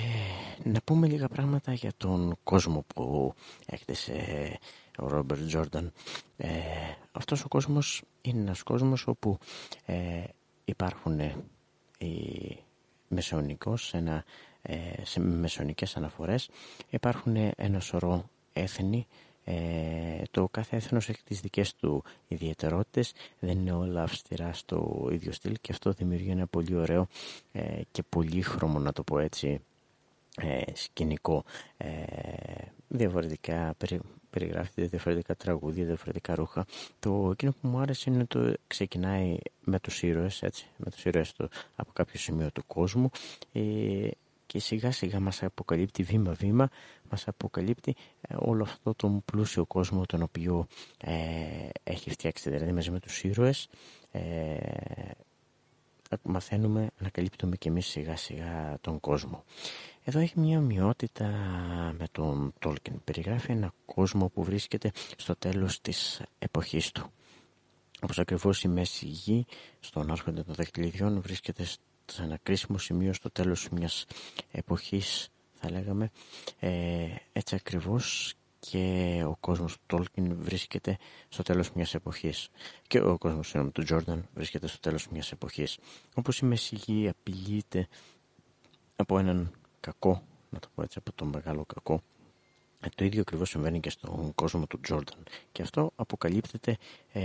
S1: να πούμε λίγα πράγματα για τον κόσμο που έκτισε ο Ρόμπερτ Τζόρνταν. Ε, αυτός ο κόσμος είναι ένας κόσμος όπου ε, υπάρχουν οι μεσαιωνικός, ένα, ε, σε μεσαιωνικές αναφορές υπάρχουν ένα σωρό έθνη ε, το κάθε έθνος έχει τις δικές του ιδιαιτερότητες, δεν είναι όλα αυστηρά στο ίδιο στυλ και αυτό δημιουργεί ένα πολύ ωραίο ε, και πολύχρωμο να το πω έτσι ε, σκηνικό. Ε, διαφορετικά περι, περιγράφεται διαφορετικά τραγούδια, διαφορετικά ρούχα. Το εκείνο που μου άρεσε είναι το ξεκινάει με τους ήρωες έτσι, με τους ήρωες του, από κάποιο σημείο του κόσμου. Ε, και σιγά σιγά μας αποκαλύπτει βήμα βήμα μας αποκαλύπτει ε, όλο αυτό τον πλούσιο κόσμο τον οποίο ε, έχει φτιάξει δηλαδή μαζί με τους ήρωες ε, μαθαίνουμε, ανακαλύπτουμε και εμείς σιγά σιγά τον κόσμο. Εδώ έχει μια ομοιότητα με τον Τόλκιν. Περιγράφει ένα κόσμο που βρίσκεται στο τέλος της εποχής του. Όπως ακριβώς η μέση γη στον άρχοντα των δαχτυλιδιών βρίσκεται σε ένα κρίσιμο σημείο στο τέλος μιας εποχής θα λέγαμε. Ε, έτσι ακριβώς
S8: και ο κόσμος του Τόλκιν βρίσκεται στο τέλος μιας εποχής. Και ο κόσμος του Τζόρνταν βρίσκεται στο τέλος μιας εποχής. Όπως η Μεσηγή απειλείται από έναν κακό να το πω έτσι από τον μεγάλο κακό. Ε, το ίδιο ακριβώς συμβαίνει και στον κόσμο του Τζόρνταν και αυτό αποκαλύπτεται ε,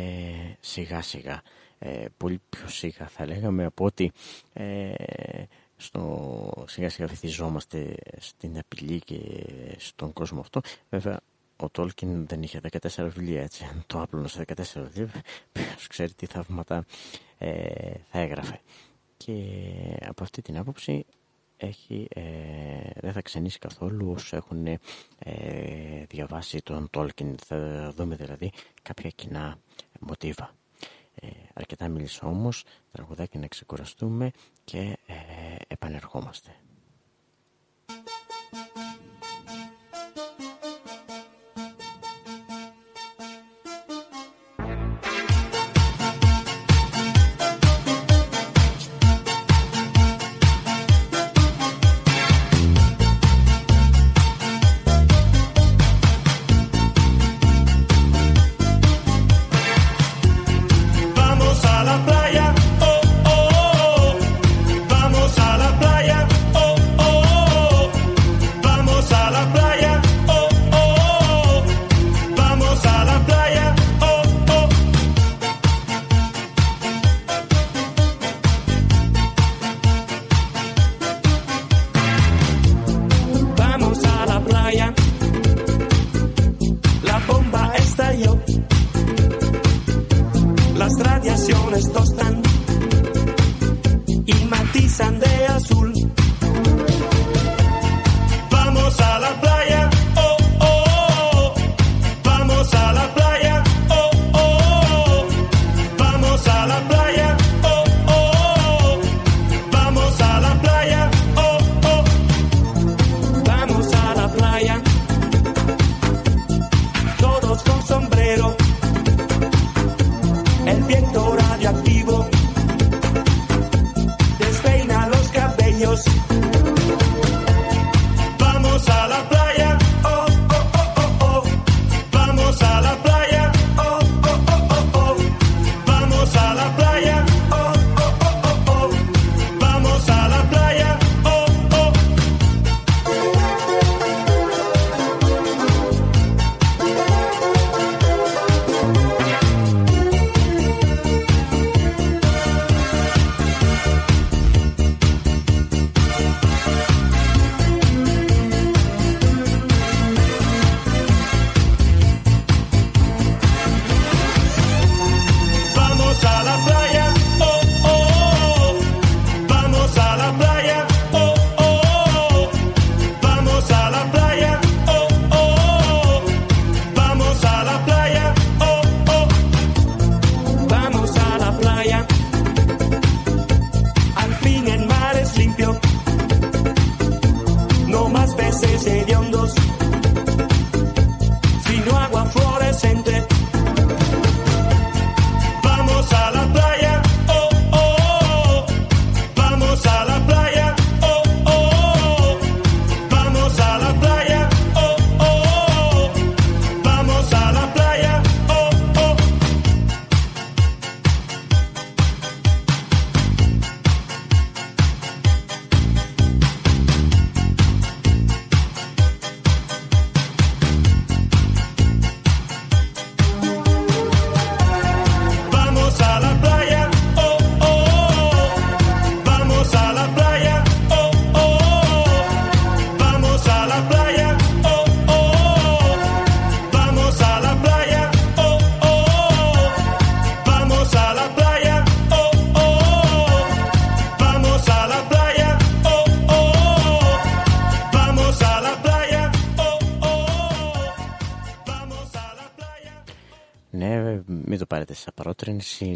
S8: σιγά σιγά ε, πολύ πιο σιγά θα λέγαμε από ότι ε, στο σιγά σιγά βυθιζόμαστε στην απειλή και στον κόσμο αυτό. Βέβαια ο Τόλκιν δεν είχε 14 βιβλία έτσι. Το άπλωνο σε 14 βιβλία ποιος ξέρει τι θαύματα ε, θα έγραφε. Και από αυτή την άποψη έχει, ε, δεν θα ξενήσει καθόλου όσους έχουν ε, διαβάσει τον Τόλκιν. Θα δούμε δηλαδή κάποια κοινά μοτίβα ε, αρκετά μίλησα όμως τραγουδάκι να ξεκουραστούμε και ε, επανερχόμαστε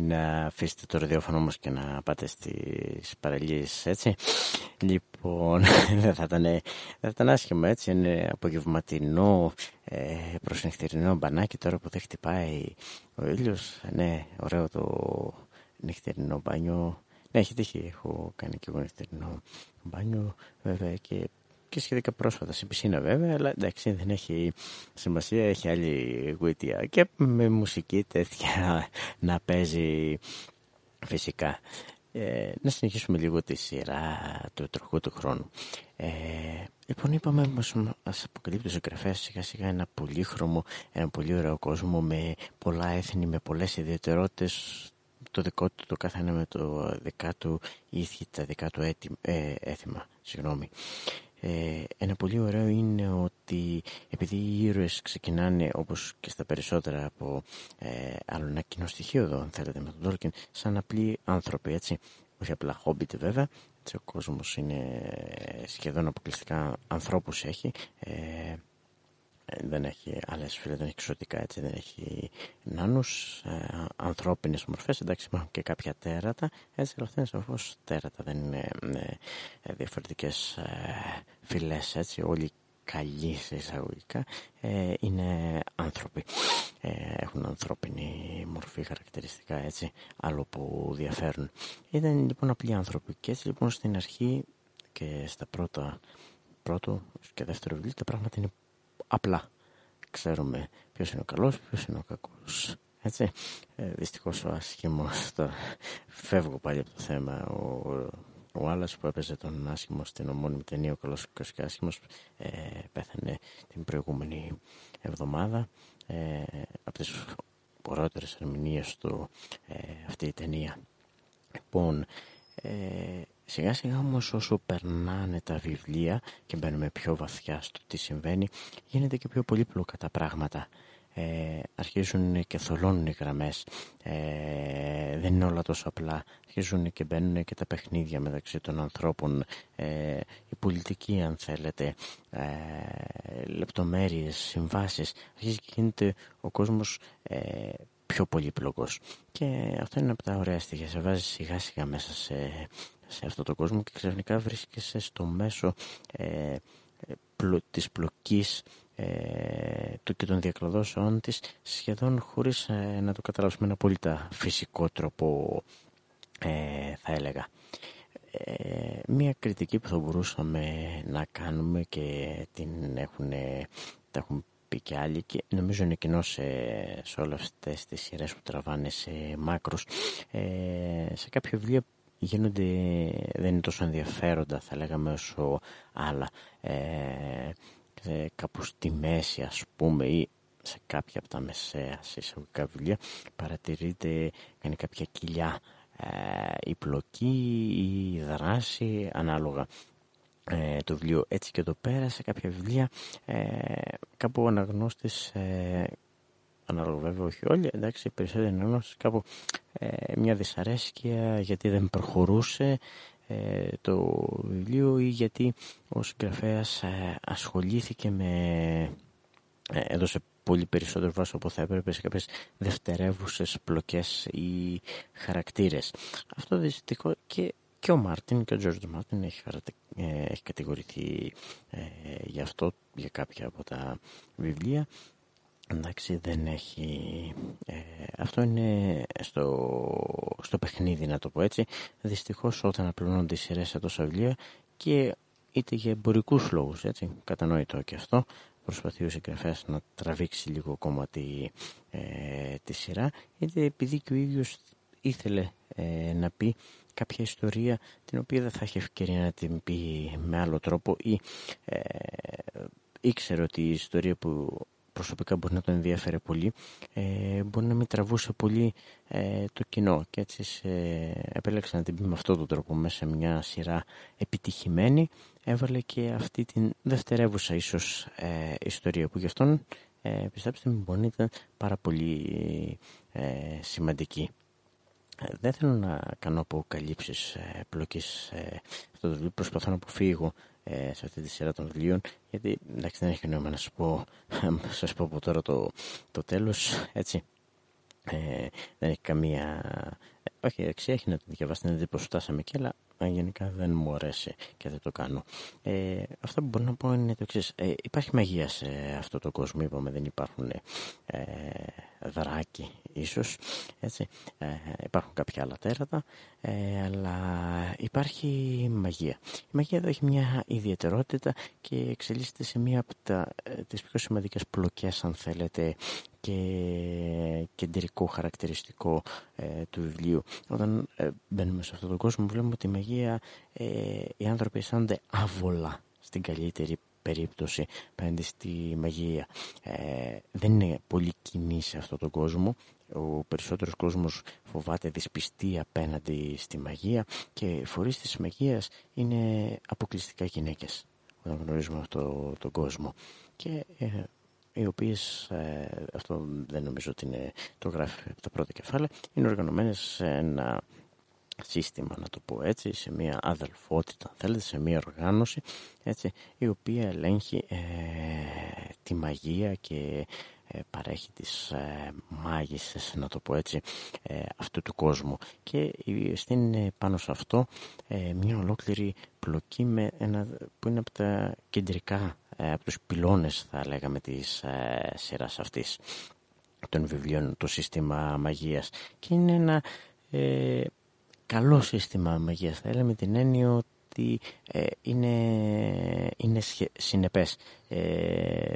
S8: να αφήσετε το ραδιόφωνο όμως και να πάτε στις παραλίες έτσι. Λοιπόν, δεν θα ήταν, θα ήταν άσχημο έτσι, είναι απογευματινό, ε, προσνυχτερινό μπανάκι τώρα που δεν χτυπάει ο ήλιος. Ναι, ωραίο το νυχτερινό μπάνιο. Ναι, έχει τύχει, έχω κάνει και εγώ νυχτερινό μπάνιο βέβαια και
S1: και σχετικά πρόσφατα σε πισίνα βέβαια, αλλά εντάξει δεν έχει σημασία, έχει άλλη γοητεία και με μουσική τέτοια να παίζει φυσικά. Ε, να συνεχίσουμε λίγο τη σειρά του τροχού του χρόνου. Ε, λοιπόν, είπαμε μας αποκαλύπτει ο συγγραφέα σιγά σιγά ένα πολύχρωμο, ένα πολύ ωραίο κόσμο με πολλά έθνη, με πολλές ιδιαιτερότητες το δικό του το καθένα με το δικά του ήθη, τα δικά του ε, έθιμα. Συγγνώμη. Ε, ένα πολύ ωραίο είναι ότι επειδή οι ήρωες ξεκινάνε όπως και στα περισσότερα από ε, άλλο ένα κοινό στοιχείο εδώ αν θέλετε με τον Τόλκιν σαν απλοί άνθρωποι έτσι. Όχι απλά χόμπιτ βέβαια. Έτσι, ο κόσμος είναι σχεδόν αποκλειστικά ανθρώπους έχει. Ε, δεν έχει άλλες φίλες, δεν έχει εξωτικά έτσι, δεν έχει νάνους, ε, ανθρώπινες μορφές, εντάξει υπάρχουν και κάποια τέρατα, έτσι αλλά αυτά είναι σαφώς τέρατα, δεν είναι ε, διαφορετικές ε, φυλές έτσι, όλοι καλοί σε εισαγωγικά ε, είναι άνθρωποι. Ε, έχουν ανθρώπινη μορφή χαρακτηριστικά έτσι άλλο που διαφέρουν. Ήταν λοιπόν απλοί άνθρωποι. Και έτσι λοιπόν στην αρχή και στα πρώτα πρώτο και δεύτερο βιβλίο τα πράγματα είναι απλά. Ξέρουμε ποιος είναι ο καλός, ποιος είναι ο κακός. Έτσι. Ε, δυστυχώς ο άσχημος, τώρα φεύγω πάλι από το θέμα, ο, ο Άλλας που έπαιζε τον άσχημο στην ομόνιμη ταινία, ο καλός και άσχημος, ε, πέθανε την προηγούμενη εβδομάδα. Ε, από τις πορότερες ερμηνείες του ε, αυτή η ταινία. Λοιπόν, ε, Σιγά σιγά όμως όσο περνάνε τα βιβλία και μπαίνουμε πιο βαθιά στο τι συμβαίνει γίνεται και πιο πολύπλοκα τα πράγματα. Ε, αρχίζουν και θολώνουν οι γραμμές. Ε, δεν είναι όλα τόσο απλά. Αρχίζουν και μπαίνουν και τα παιχνίδια μεταξύ των ανθρώπων. Ε, η πολιτική αν θέλετε ε, λεπτομέρειες, συμβάσεις. Αρχίζει και γίνεται ο κόσμος ε, πιο πολύπλοκος. Και αυτό είναι από τα ωραία στοιχεία. Σε βάζει σιγά σιγά μέσα σε σε αυτό το κόσμο και ξαφνικά βρίσκεσαι στο μέσο ε, πλο, της πλοκής ε, του και των διακλαδώσεών της σχεδόν χωρίς ε, να το καταλάβεις με ένα πολύ φυσικό τρόπο ε, θα έλεγα. Ε, μία κριτική που θα μπορούσαμε να κάνουμε και την έχουν, τα έχουν πει και άλλοι και νομίζω είναι κοινό σε, σε όλες αυτές τις σειρές που τραβάνε σε μάκρους σε κάποια βιβλία γίνονται, δεν είναι τόσο ενδιαφέροντα θα λέγαμε όσο άλλα ε, κάπου στη μέση ας πούμε ή σε κάποια από τα μεσαία σε εισαγωγικά βιβλία παρατηρείται κάνει κάποια κοιλιά ε, η πλοκή ή η δράση ανάλογα ε, το βιβλίο έτσι και το πέρα σε κάποια βιβλία ε, κάπου ο αναγνώστης ε, ανάλογα βέβαια όχι όλοι, εντάξει, περισσότεροι εννοούμαστε κάπου ε, μια δυσαρέσκεια γιατί δεν προχωρούσε ε, το βιβλίο ή γιατί ο συγγραφέας ε, ασχολήθηκε με... έδωσε πολύ περισσότερο βάρος από θα έπρεπε σε κάποιες δευτερεύουσες πλοκές ή χαρακτήρες. Αυτό δυστυχώς και, και ο Μάρτιν και ο Τζόρτζ Μάρτιν έχει, έχει κατηγορηθεί για αυτό, για κάποια από τα βιβλία Εντάξει δεν έχει... Ε, αυτό είναι στο, στο παιχνίδι να το πω έτσι. Δυστυχώς όταν απλώνονται οι σειρές σε τόσα βιβλία και είτε για εμπορικούς λόγους έτσι, κατανοητό και αυτό. Προσπαθεί ο συγγραφέας να τραβήξει λίγο ακόμα τη, ε, τη σειρά είτε επειδή και ο ίδιος ήθελε ε, να πει κάποια ιστορία την οποία δεν θα έχει ευκαιρία να την πει με άλλο τρόπο ή ε, ήξερε ότι η ιστορία που προσωπικά μπορεί να τον ενδιαφέρε πολύ ε, μπορεί να μην τραβούσε πολύ ε, το κοινό. Και έτσι σε, επέλεξε να την πει με αυτόν τον τρόπο μέσα σε μια σειρά επιτυχημένη. Έβαλε και αυτή την δευτερεύουσα ίσως ε, ιστορία που γι' αυτόν ε, πιστέψτε με μπορεί να ήταν πάρα πολύ ε, σημαντική. Δεν θέλω να κάνω αποκαλύψεις ε, πλοκής ε, αυτό το βιβλίο. Προσπαθώ να αποφύγω ε, σε αυτή τη σειρά των βιβλίων γιατί εντάξει δεν έχει νόημα να σας πω, σας πω από τώρα το, το τέλος έτσι. Ε, δεν έχει καμία όχι, αξία έχει να το διαβάσει, να δει πως φτάσαμε εκεί, αλλά γενικά δεν μου αρέσει και δεν το κάνω. Ε, αυτό που μπορώ να πω είναι το εξής. Ε, υπάρχει μαγεία σε αυτό το κόσμο, είπαμε, δεν υπάρχουν ε, δράκοι ίσως, έτσι. Ε, υπάρχουν κάποια άλλα τέρατα, ε, αλλά υπάρχει μαγεία. Η μαγεία εδώ έχει μια ιδιαιτερότητα και εξελίσσεται σε μία από τα, ε, τις πιο σημαντικές πλοκές, αν θέλετε, και κεντρικό χαρακτηριστικό ε, του βιβλίου. Όταν ε, μπαίνουμε σε αυτόν τον κόσμο βλέπουμε ότι η μαγεία ε, οι άνθρωποι αισθάνονται άβολα στην καλύτερη περίπτωση απέναντι στη μαγεία. δεν είναι πολύ κοινή σε αυτόν τον κόσμο. Ο περισσότερος κόσμος φοβάται δυσπιστεί απέναντι στη μαγεία και φορείς της μαγείας είναι αποκλειστικά γυναίκες όταν γνωρίζουμε αυτόν τον κόσμο. Και οι οποίες, ε, αυτό δεν νομίζω ότι είναι το γράφει από τα πρώτα κεφάλαια, είναι οργανωμένες σε ένα σύστημα, να το πω έτσι, σε μια αδελφότητα, αν θέλετε, σε μια οργάνωση, έτσι, η οποία ελέγχει ε, τη μαγεία και ε, παρέχει τις ε, μάγισσες, να το πω έτσι, ε, αυτού του κόσμου. Και στην πάνω σε αυτό ε, μια ολόκληρη πλοκή με ένα, που είναι από τα κεντρικά ε, από τους πυλώνες θα λέγαμε της ε, σειράς αυτής των βιβλίων το σύστημα μαγείας. Και είναι ένα ε, καλό σύστημα μαγείας. Θα έλεγαμε την έννοια ότι ε, είναι, είναι συνεπές.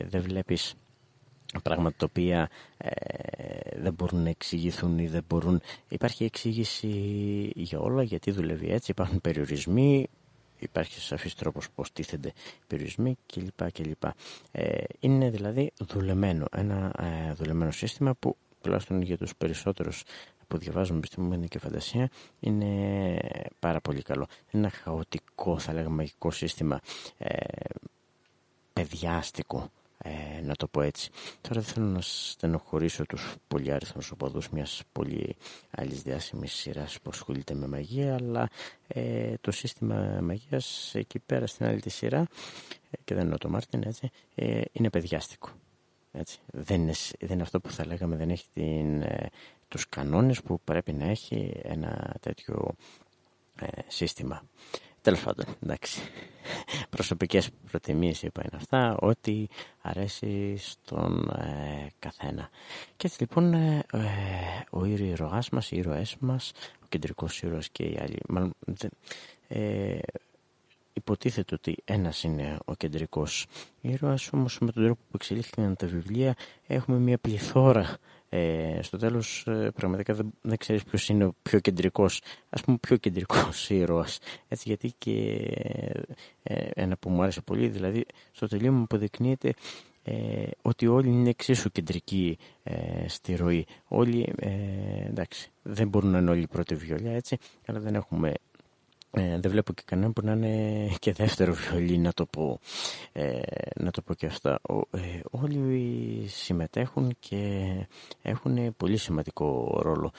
S1: Δεν βλέπεις πράγματα τα οποία δεν μπορούν να εξηγηθούν ή δεν μπορούν. Υπάρχει εξήγηση για όλα γιατί δουλεύει έτσι υπάρχουν περιορισμοί υπάρχει σαφής τρόπος πώς τίθενται οι περιορισμοί κλπ. κλπ. Ε, είναι δηλαδή δουλεμένο, ένα ε, δουλεμένο σύστημα που τουλάχιστον για τους περισσότερους που διαβάζουμε επιστημονική και φαντασία είναι πάρα πολύ καλό. Είναι ένα χαοτικό θα λέγαμε μαγικό σύστημα ε, παιδιάστικο ε, να το πω έτσι. Τώρα δεν θέλω να στενοχωρήσω τους πολυάριθμους οπαδούς μιας πολύ άλλης διάσημης σειράς που ασχολείται με μαγεία, αλλά ε, το σύστημα μαγείας εκεί πέρα στην άλλη τη σειρά, ε, και δεν είναι το Μάρτιν, έτσι, ε, είναι παιδιάστικο. Έτσι. Δεν, είναι, δεν είναι αυτό που θα λέγαμε, δεν έχει την, ε, τους κανόνες που πρέπει να έχει ένα τέτοιο σύστημα. Τέλος πάντων, εντάξει. Προσωπικές προτιμίες είπα είναι αυτά, ό,τι αρέσει στον ε, καθένα. Και έτσι λοιπόν ε, ε, ο ήρωάς μας, οι ήρωές μας, ο κεντρικός ήρωας και οι άλλοι, μάλλον, ε, υποτίθεται ότι ένας είναι ο κεντρικός ήρωας, όμως με τον τρόπο που εξελίχθηκαν τα βιβλία έχουμε μια πληθώρα ε, στο τέλος ε, πραγματικά δεν, δεν ξέρεις ποιος είναι ο πιο κεντρικός, ας πούμε πιο κεντρικός ήρωας. Έτσι γιατί και ε, ένα που μου άρεσε πολύ, δηλαδή στο τελείωμα αποδεικνύεται ε, ότι όλοι είναι εξίσου κεντρικοί ε, στη ροή. Όλοι, ε, εντάξει, δεν μπορούν να είναι όλοι πρώτη βιολιά, έτσι, αλλά δεν έχουμε ε, δεν βλέπω και κανέναν που να είναι και δεύτερο βιολί να το πω, ε, να το πω και αυτά. Ε, όλοι συμμετέχουν και έχουν πολύ σημαντικό ρόλο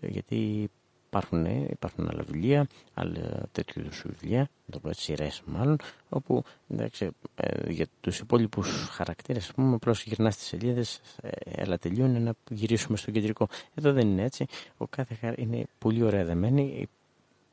S1: γιατί υπάρχουν, υπάρχουν άλλα βιβλία, άλλα τέτοιου είδους βιβλία, να το πω έτσι σειρές μάλλον, όπου εντάξει, για τους υπόλοιπους χαρακτήρες, ας πούμε, απλώς γυρνάς τις σελίδες, έλα τελειώνει να γυρίσουμε στο κεντρικό. Εδώ δεν είναι έτσι, ο κάθε είναι πολύ ωραία δεμένη,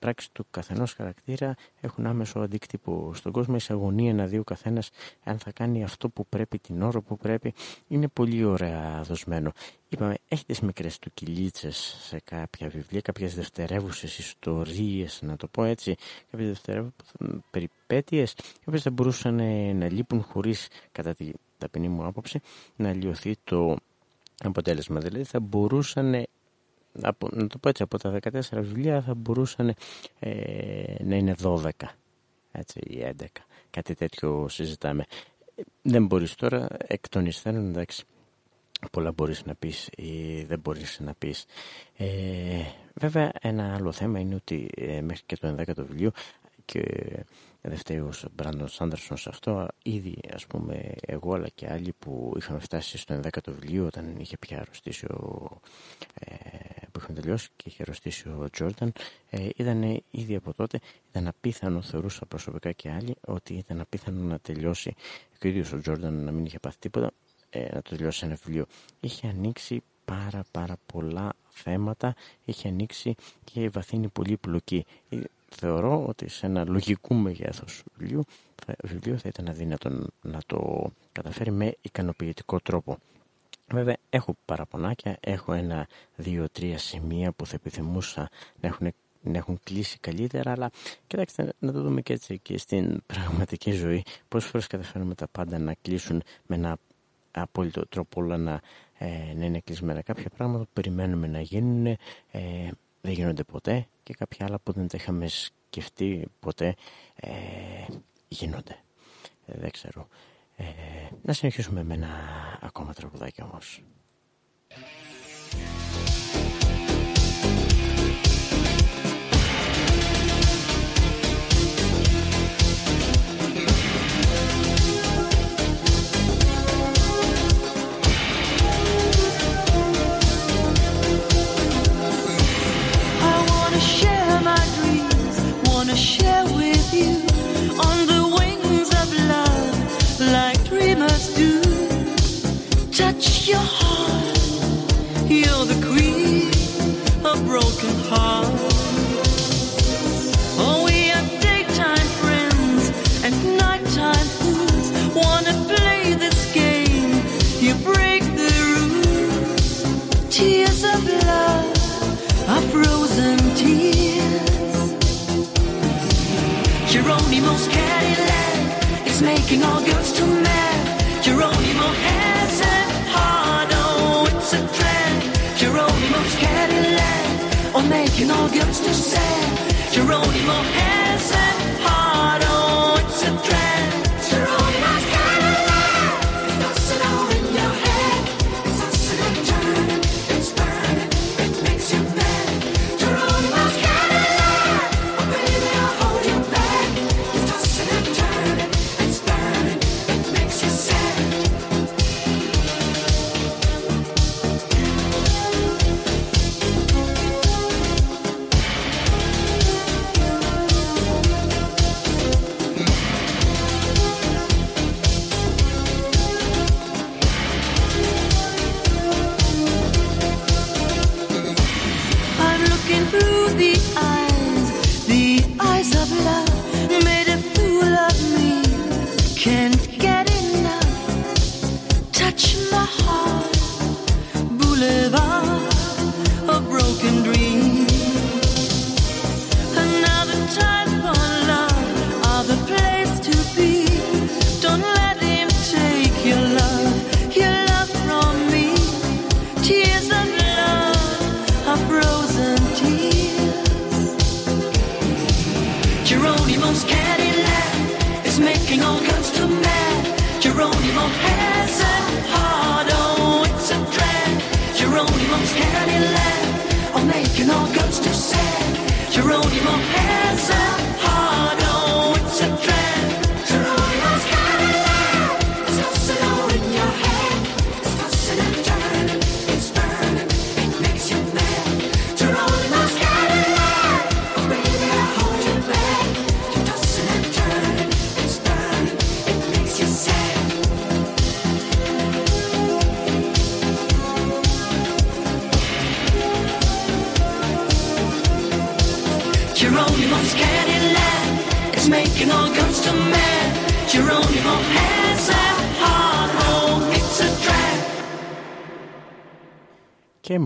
S1: πράξεις του καθενός χαρακτήρα έχουν άμεσο αντίκτυπο στον κόσμο. Η αγωνία να δει ο καθένας αν θα κάνει αυτό που πρέπει την ώρα που πρέπει είναι πολύ ωραία δοσμένο. Είπαμε, έχεις τις μικρές του κυλίτσες σε κάποια βιβλία, κάποιες δευτερεύουσες ιστορίες, να το πω έτσι, κάποιες δευτερεύουσες περιπέτειες, οι οποίες θα μπορούσαν να λείπουν χωρίς, κατά την ταπεινή μου άποψη, να λιωθεί το αποτέλεσμα. Δηλαδή θα μπορούσαν από, να το πω έτσι, από τα 14 βιβλία θα μπορούσαν ε, να είναι 12 έτσι, ή 11. Κάτι τέτοιο συζητάμε. Δεν μπορείς τώρα εκ των υστέρων, εντάξει, πολλά μπορείς να πεις ή δεν μπορείς να πεις. Ε, βέβαια ένα άλλο θέμα είναι ότι ε, μέχρι και το 11ο βιβλίο και δεν φταίει ο Μπράντον Σάντερσον σε αυτό. Ήδη, ας πούμε, εγώ αλλά και άλλοι που είχαμε φτάσει στο 11ο βιβλίο όταν είχε πια αρρωστήσει ο, ε, που είχαν τελειώσει και είχε αρρωστήσει ο Τζόρνταν, ε, ήταν ήδη από τότε, ήταν απίθανο, θεωρούσα προσωπικά και άλλοι, ότι ήταν απίθανο να τελειώσει και ο ίδιος ο Τζόρνταν να μην είχε πάθει τίποτα, ε, να το τελειώσει ένα βιβλίο. Είχε ανοίξει πάρα πάρα πολλά θέματα, έχει ανοίξει και βαθύνει πολύ πλοκή. Ε, θεωρώ ότι σε ένα λογικού μεγέθους βιβλίο θα, βιβλίο θα ήταν αδύνατο να το καταφέρει με ικανοποιητικό τρόπο. Βέβαια έχω παραπονάκια, έχω ένα, δύο, τρία σημεία που θα επιθυμούσα να έχουν, να έχουν κλείσει καλύτερα, αλλά κοιτάξτε να το δούμε και έτσι και στην πραγματική ζωή, πόσες φορές καταφέρουμε τα πάντα να κλείσουν με ένα απόλυτο τρόπο όλα να, ε, να είναι κλεισμένα. Κάποια πράγματα που περιμένουμε να γίνουν ε, δεν γίνονται ποτέ και κάποια άλλα που δεν τα είχαμε σκεφτεί ποτέ ε, γίνονται. Ε, δεν ξέρω. Ε, να συνεχίσουμε με ένα ακόμα τραγουδάκι όμως.
S6: Tears of love are frozen tears. Geronimo's Cadillac is making all girls too mad. Geronimo has a trend. Geronimo's Cadillac, or making all girls too sad. Geronimo has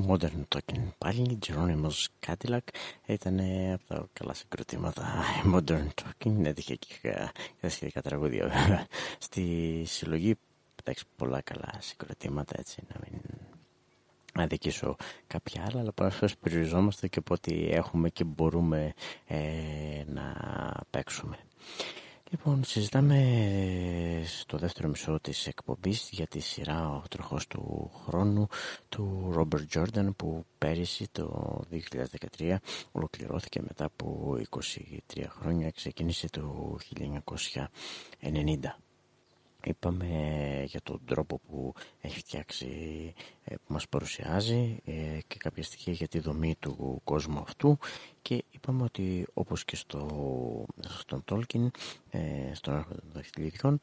S1: Modern Talking. Πάλι, Geronimo's Cadillac. Ήταν από τα καλά συγκροτήματα. Modern Talking, έτυχε και τα σχετικά τραγούδια βέβαια. Στη συλλογή εντάξει πολλά καλά συγκροτήματα έτσι να μην αδικήσω κάποια άλλα αλλά παρασώς περιοριζόμαστε και από ό,τι έχουμε και μπορούμε ε, να παίξουμε Λοιπόν, συζητάμε στο δεύτερο μισό της εκπομπής για τη σειρά «Ο τροχός του χρόνου» του Ρόμπερτ Τζόρνταν που πέρυσι το 2013 ολοκληρώθηκε μετά από 23 χρόνια, ξεκίνησε το 1990. Είπαμε για τον τρόπο που έχει φτιάξει, ε, που μας παρουσιάζει ε, και κάποια στοιχεία για τη δομή του κόσμου αυτού. Και είπαμε ότι όπως και στο, στον Τόλκιν, ε, στον Άρχοντα των Δαχτυλιδιών,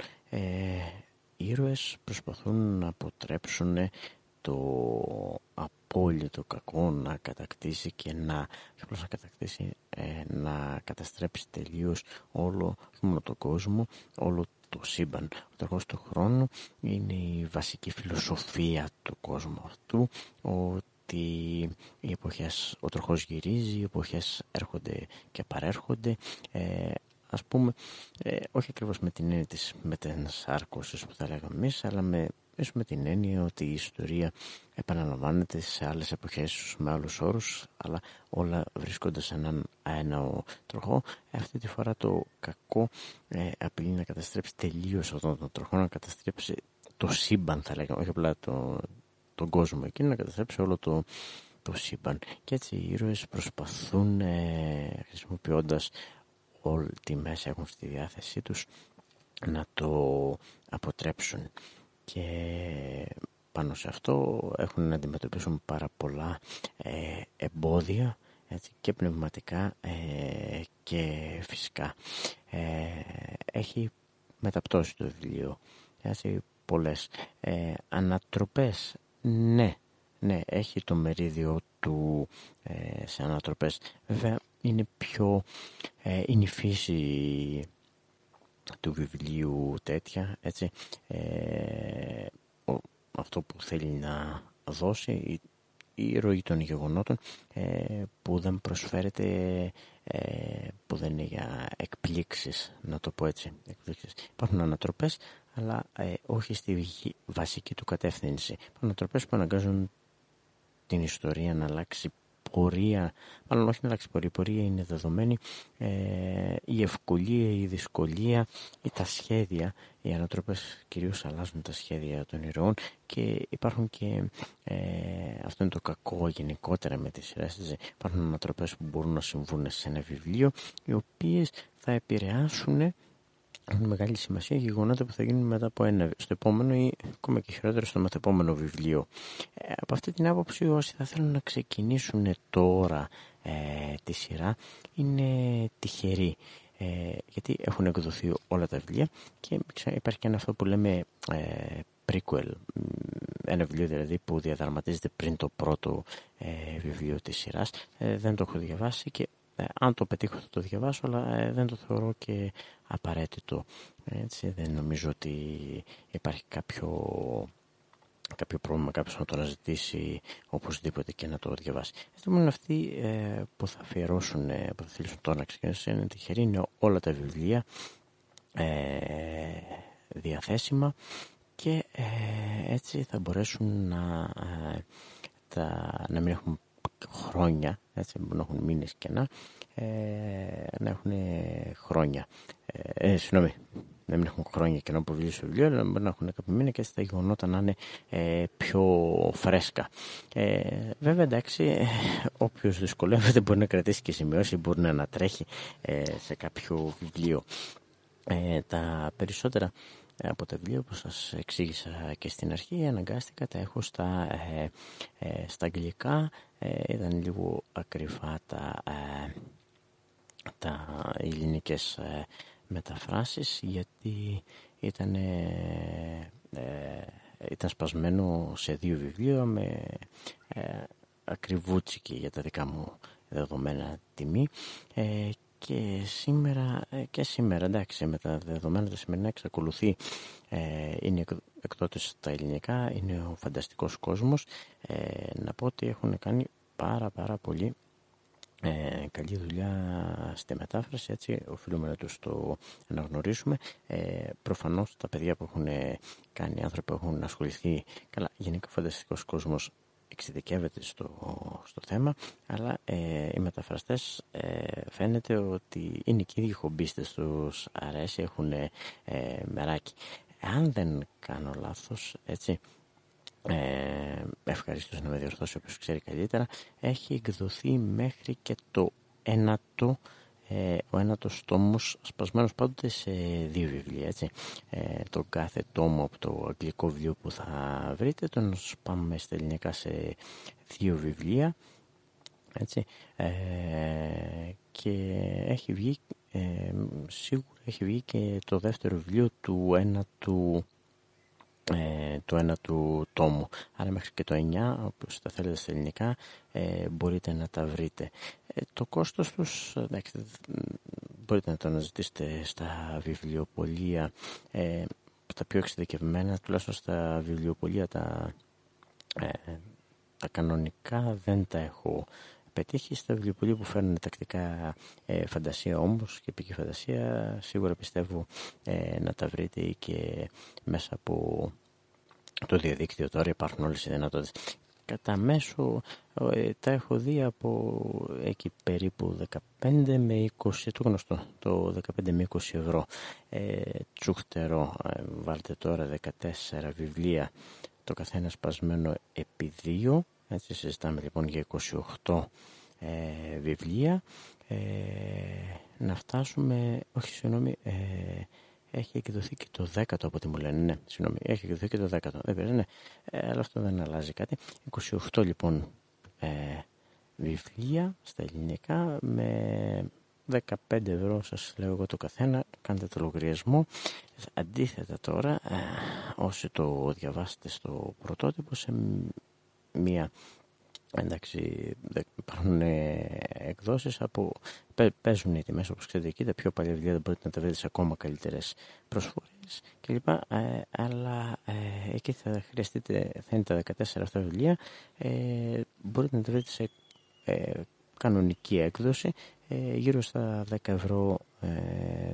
S1: οι ήρωες προσπαθούν να αποτρέψουν το απόλυτο κακό να κατακτήσει και να, να κατακτήσει, ε, να καταστρέψει τελείως όλο μόνο τον κόσμο, όλο το σύμπαν. Ο τροχός του χρόνου είναι η βασική φιλοσοφία του κόσμου αυτού, ότι οι εποχές, ο τροχός γυρίζει, οι εποχές έρχονται και παρέρχονται, ε, ας πούμε, ε, όχι ακριβώς με την έννοια της μετενσάρκωσης που θα λέγαμε εμείς, αλλά με, με την έννοια ότι η ιστορία επαναλαμβάνεται σε άλλες εποχές με άλλους όρους, αλλά όλα βρίσκονται σε έναν αέναο τροχό. Αυτή τη φορά το κακό ε, απειλεί να καταστρέψει τελείως αυτόν τον τροχό, να καταστρέψει το σύμπαν θα λέγαμε, όχι απλά το, τον κόσμο εκείνο, να καταστρέψει όλο το, το σύμπαν. Και έτσι οι ήρωες προσπαθούν ε, χρησιμοποιώντας όλη τη μέσα έχουν στη διάθεσή τους να το αποτρέψουν και πάνω σε αυτό έχουν να αντιμετωπίσουν πάρα πολλά ε, εμπόδια έτσι, και πνευματικά ε, και φυσικά. Ε, έχει μεταπτώσει το βιβλίο έτσι, πολλές ε, ανατροπές. Ναι ναι έχει το μερίδιο του σε ανατροπές. Βέβαια είναι πιο ε, είναι η φύση του βιβλίου τέτοια έτσι ε, αυτό που θέλει να δώσει η, η ροή των γεγονότων ε, που δεν προσφέρεται ε, που δεν είναι για εκπλήξεις να το πω έτσι εκπλήξεις. υπάρχουν ανατροπές αλλά ε, όχι στη βασική του κατεύθυνση υπάρχουν ανατροπές που αναγκάζουν την ιστορία να αλλάξει πορεία, μάλλον όχι να αλλάξει πορεία, η πορεία είναι δεδομένη, ε, η ευκολία, η δυσκολία ή τα σχέδια, οι ανατροπές κυρίως αλλάζουν τα σχέδια των ηρωών και υπάρχουν και, ε, αυτό είναι το κακό γενικότερα με τις σειρές, υπάρχουν ανατροπές που μπορούν να συμβούν σε ένα βιβλίο, οι οποίες θα επηρεάσουν έχουν μεγάλη σημασία γεγονότα που θα γίνουν μετά από ένα στο επόμενο ή ακόμα και χειρότερο στο μεθεπόμενο βιβλίο. Ε, από αυτή την άποψη όσοι θα θέλουν να ξεκινήσουν τώρα ε, τη σειρά είναι τυχεροί. Ε, γιατί έχουν εκδοθεί όλα τα βιβλία και υπάρχει και ένα αυτό που λέμε ε, prequel, ένα βιβλίο δηλαδή που διαδραματίζεται πριν το πρώτο ε, βιβλίο της σειράς. Ε, δεν το έχω διαβάσει και ε, αν το πετύχω θα το διαβάσω, αλλά ε, δεν το θεωρώ και απαραίτητο. Έτσι, δεν νομίζω ότι υπάρχει κάποιο, κάποιο πρόβλημα κάποιος να το αναζητήσει οπωσδήποτε και να το διαβάσει. Έτσι, μόνο αυτοί ε, που θα αφιερώσουν, που θα θέλουν τώρα να ξεκινήσουν είναι τυχεροί, είναι όλα τα βιβλία διαθέσιμα και έτσι θα μπορέσουν να, τα, να μην έχουν χρόνια, έτσι μπορεί να έχουν μήνες και να, ε, να έχουν χρόνια. Ε, ε, συγγνώμη, να μην έχουν χρόνια και να αποβγεί στο βιβλίο, αλλά μπορεί να έχουν κάποια μήνα και έτσι τα γεγονότα να είναι ε, πιο φρέσκα. Ε, βέβαια, εντάξει, ε, όποιος δυσκολεύεται μπορεί να κρατήσει και σημειώσει, μπορεί να ανατρέχει ε, σε κάποιο βιβλίο. Ε, τα περισσότερα από τα βιβλία που σας εξήγησα και στην αρχή αναγκάστηκα τα έχω στα, ε, ε, στα αγγλικά ε, ήταν λίγο ακριβά τα, ε, τα ελληνικές ε, μεταφράσεις γιατί ήταν, ήταν σπασμένο σε δύο βιβλία με ακριβούτσικη για τα δικά μου δεδομένα τιμή και σήμερα, ε, και σήμερα εντάξει με τα δεδομένα τα σημερινά εξακολουθεί ε, είναι εκδότες στα ελληνικά είναι ο φανταστικός κόσμος. Ε, να πω ότι έχουν κάνει πάρα πάρα πολύ ε, καλή δουλειά στη μετάφραση έτσι οφείλουμε να τους το αναγνωρίσουμε. Ε, προφανώς τα παιδιά που έχουν κάνει άνθρωποι που έχουν ασχοληθεί καλά γενικά φανταστικός κόσμος εξειδικεύεται στο, στο θέμα αλλά ε, οι μεταφραστές ε, φαίνεται ότι είναι και οι ίδιοι χομπίστες τους αρέσει, έχουν ε, μεράκι. Αν δεν κάνω λάθος, έτσι, ε, ευχαριστώ να με διορθώσει όποιος ξέρει καλύτερα, έχει εκδοθεί μέχρι και το ένατο ε, ο ένατος τόμος σπασμένος πάντοτε σε δύο βιβλία έτσι. Ε, το κάθε τόμο από το αγγλικό βιβλίο που θα βρείτε τον σπάμε στα ελληνικά σε δύο βιβλία έτσι ε, και έχει βγει ε, σίγουρα έχει βγει και το δεύτερο βιβλίο του ένατου ε, το ένα του τόμου. Άρα μέχρι και το 9, όπως τα θέλετε στα ελληνικά, ε, μπορείτε να τα βρείτε. Ε, το κόστος τους, εντάξει, μπορείτε να το αναζητήσετε στα βιβλιοπολία, ε, τα πιο εξειδικευμένα, τουλάχιστον στα βιβλιοπολία τα, τα κανονικά δεν τα έχω πετύχει στα βιβλιοπολία που φέρνουν τακτικά ε, φαντασία όμως και επική φαντασία σίγουρα πιστεύω ε, να τα βρείτε και μέσα από το διαδίκτυο. Τώρα υπάρχουν όλες οι δυνατότητες. Κατά μέσο ε, τα έχω δει από εκεί περίπου 15 με 20 το γνωστό το 15 με 20 ευρώ. Ε, τσούχτερο ε, βάλτε τώρα 14 βιβλία το καθένα σπασμένο επί δύο έτσι συζητάμε λοιπόν για 28 ε, βιβλία ε, να φτάσουμε, όχι συγγνώμη, ε, έχει εκδοθεί και το 10ο από ό,τι μου λένε. Ναι, συγγνώμη, έχει εκδοθεί και το 10ο. Δεν πειράζει, ναι. Ε, αλλά αυτό δεν αλλάζει κάτι. 28 λοιπόν ε, βιβλία στα ελληνικά με 15 ευρώ σας λέω εγώ το καθένα. Κάντε το λογαριασμό. Αντίθετα τώρα, ε, όσοι το διαβάσετε στο πρωτότυπο σε μία Εντάξει, υπάρχουν ε, εκδόσεις από... Παίζουν οι τιμές όπως ξέρετε εκεί, τα πιο παλιά βιβλία δεν μπορείτε να τα βρείτε σε ακόμα καλύτερες προσφορές κλπ. Ε, αλλά ε, εκεί θα χρειαστείτε, θα είναι τα 14 αυτά βιβλία, ε, μπορείτε να τα βρείτε σε ε, κανονική έκδοση ε, γύρω στα 10 ευρώ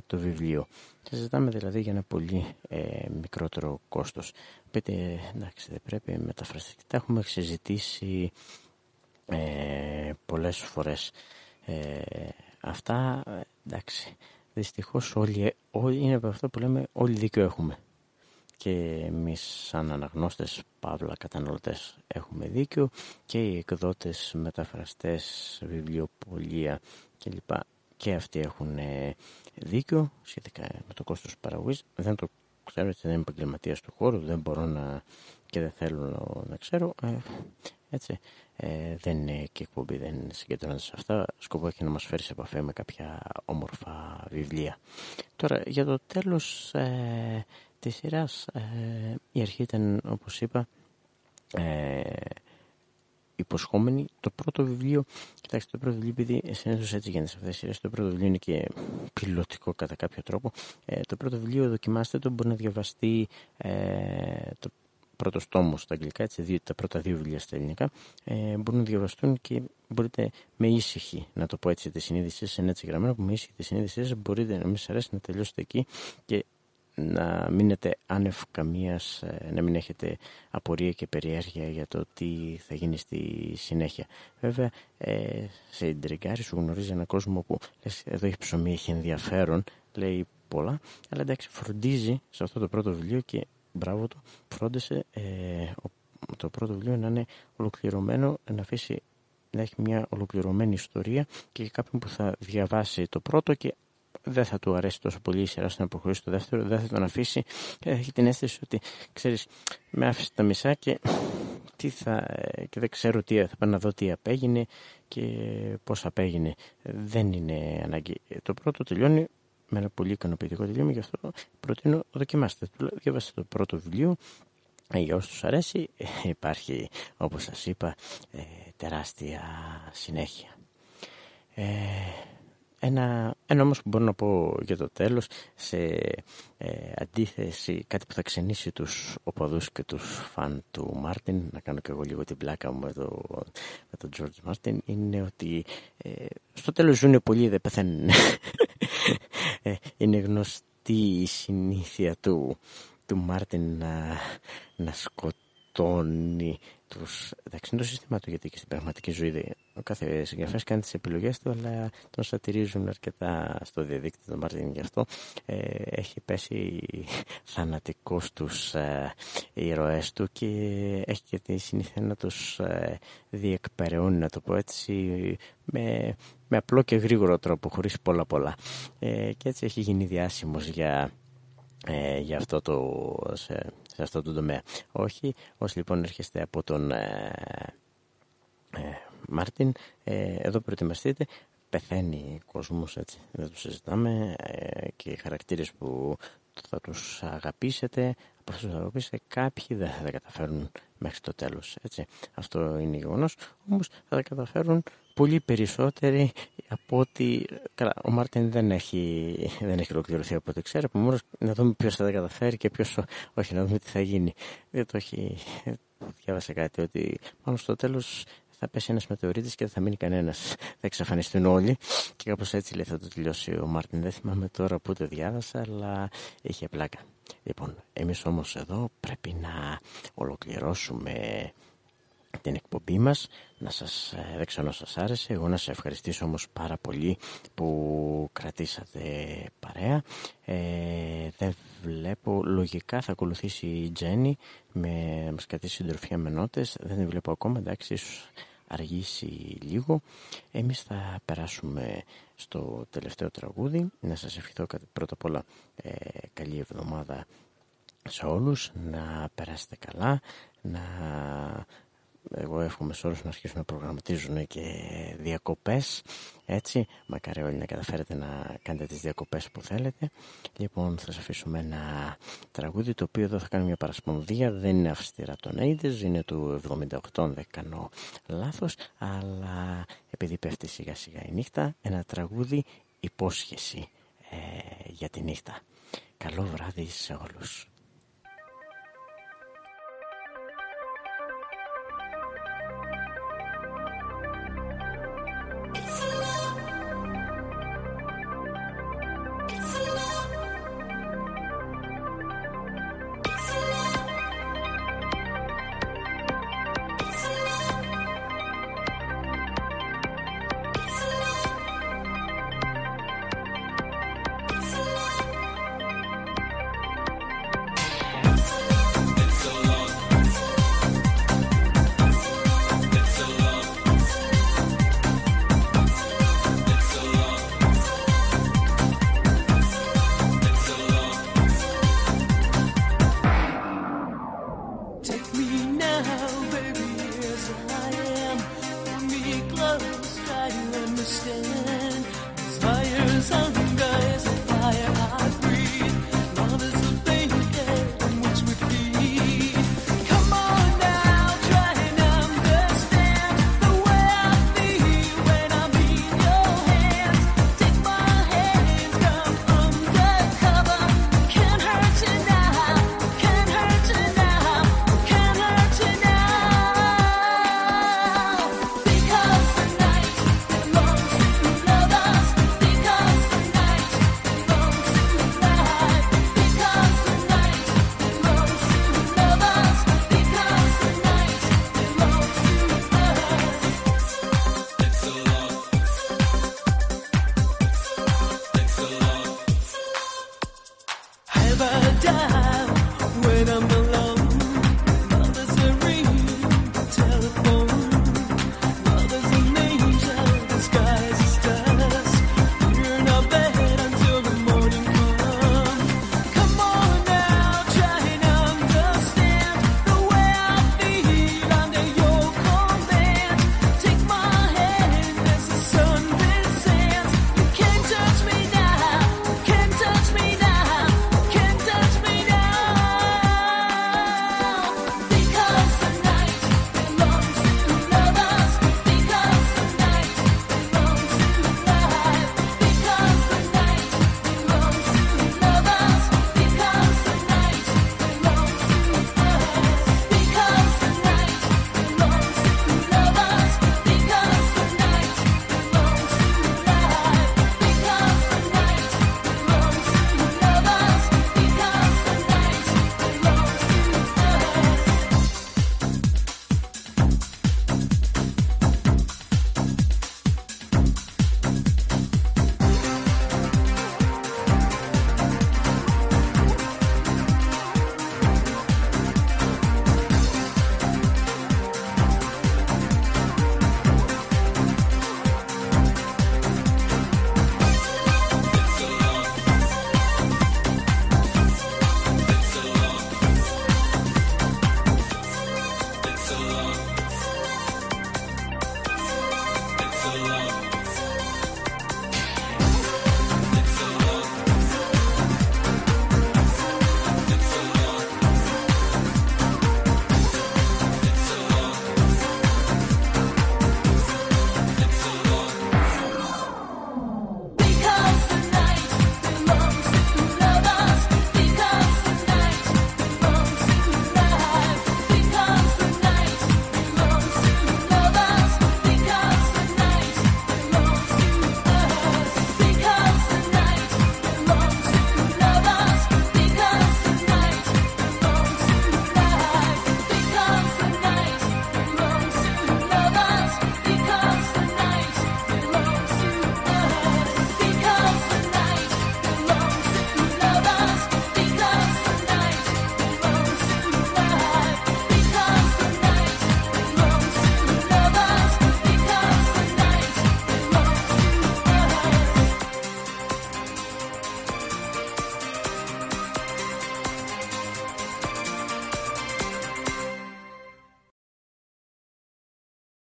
S1: το βιβλίο. Θα ζητάμε δηλαδή για ένα πολύ μικρότερο κόστος. Πείτε, εντάξει, δεν πρέπει μεταφραστικά. Τα έχουμε συζητήσει ε, πολλές φορές. Ε, αυτά εντάξει δυστυχώς όλοι, όλοι είναι από αυτό που λέμε όλοι δίκιο έχουμε. Και εμείς σαν αναγνώστες παύλα καταναλωτές έχουμε δίκιο και οι εκδότες μεταφραστές βιβλιοπολία κλπ. Και αυτοί έχουν ε, δίκιο σχετικά με το κόστος παραγωγής. Δεν το ξέρω έτσι δεν είμαι επαγγελματίας του χώρου δεν μπορώ να και δεν θέλω να ξέρω ε, έτσι ε, δεν είναι και εκπομπή, δεν συγκεντρώνεται σε αυτά. Σκοπό έχει να μας φέρει σε επαφή με κάποια όμορφα βιβλία. Τώρα, για το τέλος ε, της σειράς, ε, η αρχή ήταν, όπως είπα, ε, υποσχόμενη. Το πρώτο βιβλίο, κοιτάξτε, το πρώτο βιβλίο, επειδή συνήθως έτσι γίνεται σε αυτές τις σειρές, το πρώτο βιβλίο είναι και πιλωτικό κατά κάποιο τρόπο. Ε, το πρώτο βιβλίο, δοκιμάστε το, μπορεί να διαβαστεί ε, το πρώτο τόμο στα αγγλικά, έτσι, τα πρώτα δύο βιβλία στα ελληνικά, ε, μπορούν να διαβαστούν και μπορείτε με ήσυχη, να το πω έτσι, τη συνείδησή σας, είναι έτσι γραμμένο, που με ήσυχη τη συνείδησή σας μπορείτε να μην σας αρέσει να τελειώσετε εκεί και να μείνετε άνευ καμίας, ε, να μην έχετε απορία και περιέργεια για το τι θα γίνει στη συνέχεια. Βέβαια, ε, σε εντριγκάρι σου γνωρίζει έναν κόσμο που λες, εδώ έχει ψωμί, έχει ενδιαφέρον, λέει πολλά, αλλά εντάξει, φροντίζει σε αυτό το πρώτο βιβλίο και μπράβο του, φρόντισε ε, το πρώτο βιβλίο να είναι ολοκληρωμένο, να αφήσει να έχει μια ολοκληρωμένη ιστορία και για κάποιον που θα διαβάσει το πρώτο και δεν θα του αρέσει τόσο πολύ η σειρά στο να προχωρήσει το δεύτερο, δεν θα τον αφήσει και θα έχει την αίσθηση ότι ξέρεις με άφησε τα μισά και, τι θα, και δεν ξέρω τι θα πάω να δω τι απέγινε και πώς απέγινε. Δεν είναι ανάγκη. Το πρώτο τελειώνει με ένα πολύ ικανοποιητικό τελείωμα γι' αυτό προτείνω δοκιμάστε. Διαβάστε το πρώτο βιβλίο ε, για όσους αρέσει ε, υπάρχει όπως σας είπα ε, τεράστια συνέχεια. Ένα, ένα όμως που μπορώ να πω για το τέλος σε ε, αντίθεση κάτι που θα ξενίσει τους οπαδούς και τους φαν του Μάρτιν να κάνω και εγώ λίγο την πλάκα μου με, το, με τον George Μάρτιν είναι ότι ε, στο τέλος ζουν πολλοί δεν πεθαίνουν. Ε, είναι γνωστή η συνήθεια του, του Μάρτιν να, να σκοτώνει τους... Εντάξει, είναι το σύστημα του γιατί και στην πραγματική ζωή ο κάθε συγγραφέας κάνει τις επιλογές του, αλλά τον σατυρίζουν αρκετά στο διαδίκτυο τον Μάρτιν γι' αυτό. Ε, έχει πέσει θανατικό στους ε, ήρωές του και έχει και τη συνήθεια να τους ε, διεκπεραιώνει, να το πω έτσι, με, με απλό και γρήγορο τρόπο, χωρίς πολλά πολλά. Ε, και έτσι έχει γίνει διάσημος για, ε, για αυτό το. Σε, σε αυτό το τομέα. Όχι, όσοι λοιπόν έρχεστε από τον ε, ε, Μάρτιν, ε, εδώ προετοιμαστείτε, πεθαίνει κόσμος έτσι, δεν το συζητάμε ε, και οι χαρακτήρες που θα τους αγαπήσετε προσπαθούν να πεις κάποιοι δεν θα τα καταφέρουν μέχρι το τέλος έτσι. αυτό είναι γεγονός. όμως θα τα καταφέρουν πολύ περισσότεροι από ότι καλά, ο Μάρτιν δεν έχει, δεν έχει ολοκληρωθεί από ό,τι ξέρω μόνο να δούμε ποιος θα τα καταφέρει και ποιος όχι να δούμε τι θα γίνει δεν το έχει διάβασα κάτι ότι πάνω στο τέλος θα πέσει ένας μετεωρίτης και δεν θα μείνει κανένας. Θα εξαφανιστούν όλοι. Και κάπως έτσι λέει θα το τελειώσει ο Μάρτιν. Δεν θυμάμαι τώρα που το διάβασα, αλλά είχε πλάκα. Λοιπόν, εμείς όμως εδώ πρέπει να ολοκληρώσουμε την εκπομπή μας. Να σας ε, δέξω να σας άρεσε. Εγώ να σας ευχαριστήσω όμως πάρα πολύ που κρατήσατε παρέα. Ε, δεν βλέπω λογικά θα ακολουθήσει η Τζέννη με μας κρατήσει συντροφιά με νότες. Δεν την βλέπω ακόμα εντάξει ίσως αργήσει λίγο. Εμείς θα περάσουμε στο τελευταίο τραγούδι. Να σας ευχηθώ πρώτα απ' όλα ε, καλή εβδομάδα σε όλους. Να περάσετε καλά. Να εγώ εύχομαι σε όλους να αρχίσουν να προγραμματίζουν και διακοπές έτσι, μακάρι όλοι να καταφέρετε να κάνετε τις διακοπές που θέλετε. Λοιπόν θα σας αφήσουμε ένα τραγούδι το οποίο εδώ θα κάνω μια παρασπονδία. Δεν είναι αυστηρά των 80's είναι του 78 δεν κάνω λάθος. Αλλά επειδή πέφτει σιγά σιγά η νύχτα ένα τραγούδι υπόσχεση ε, για τη νύχτα. Καλό βράδυ σε όλους Still.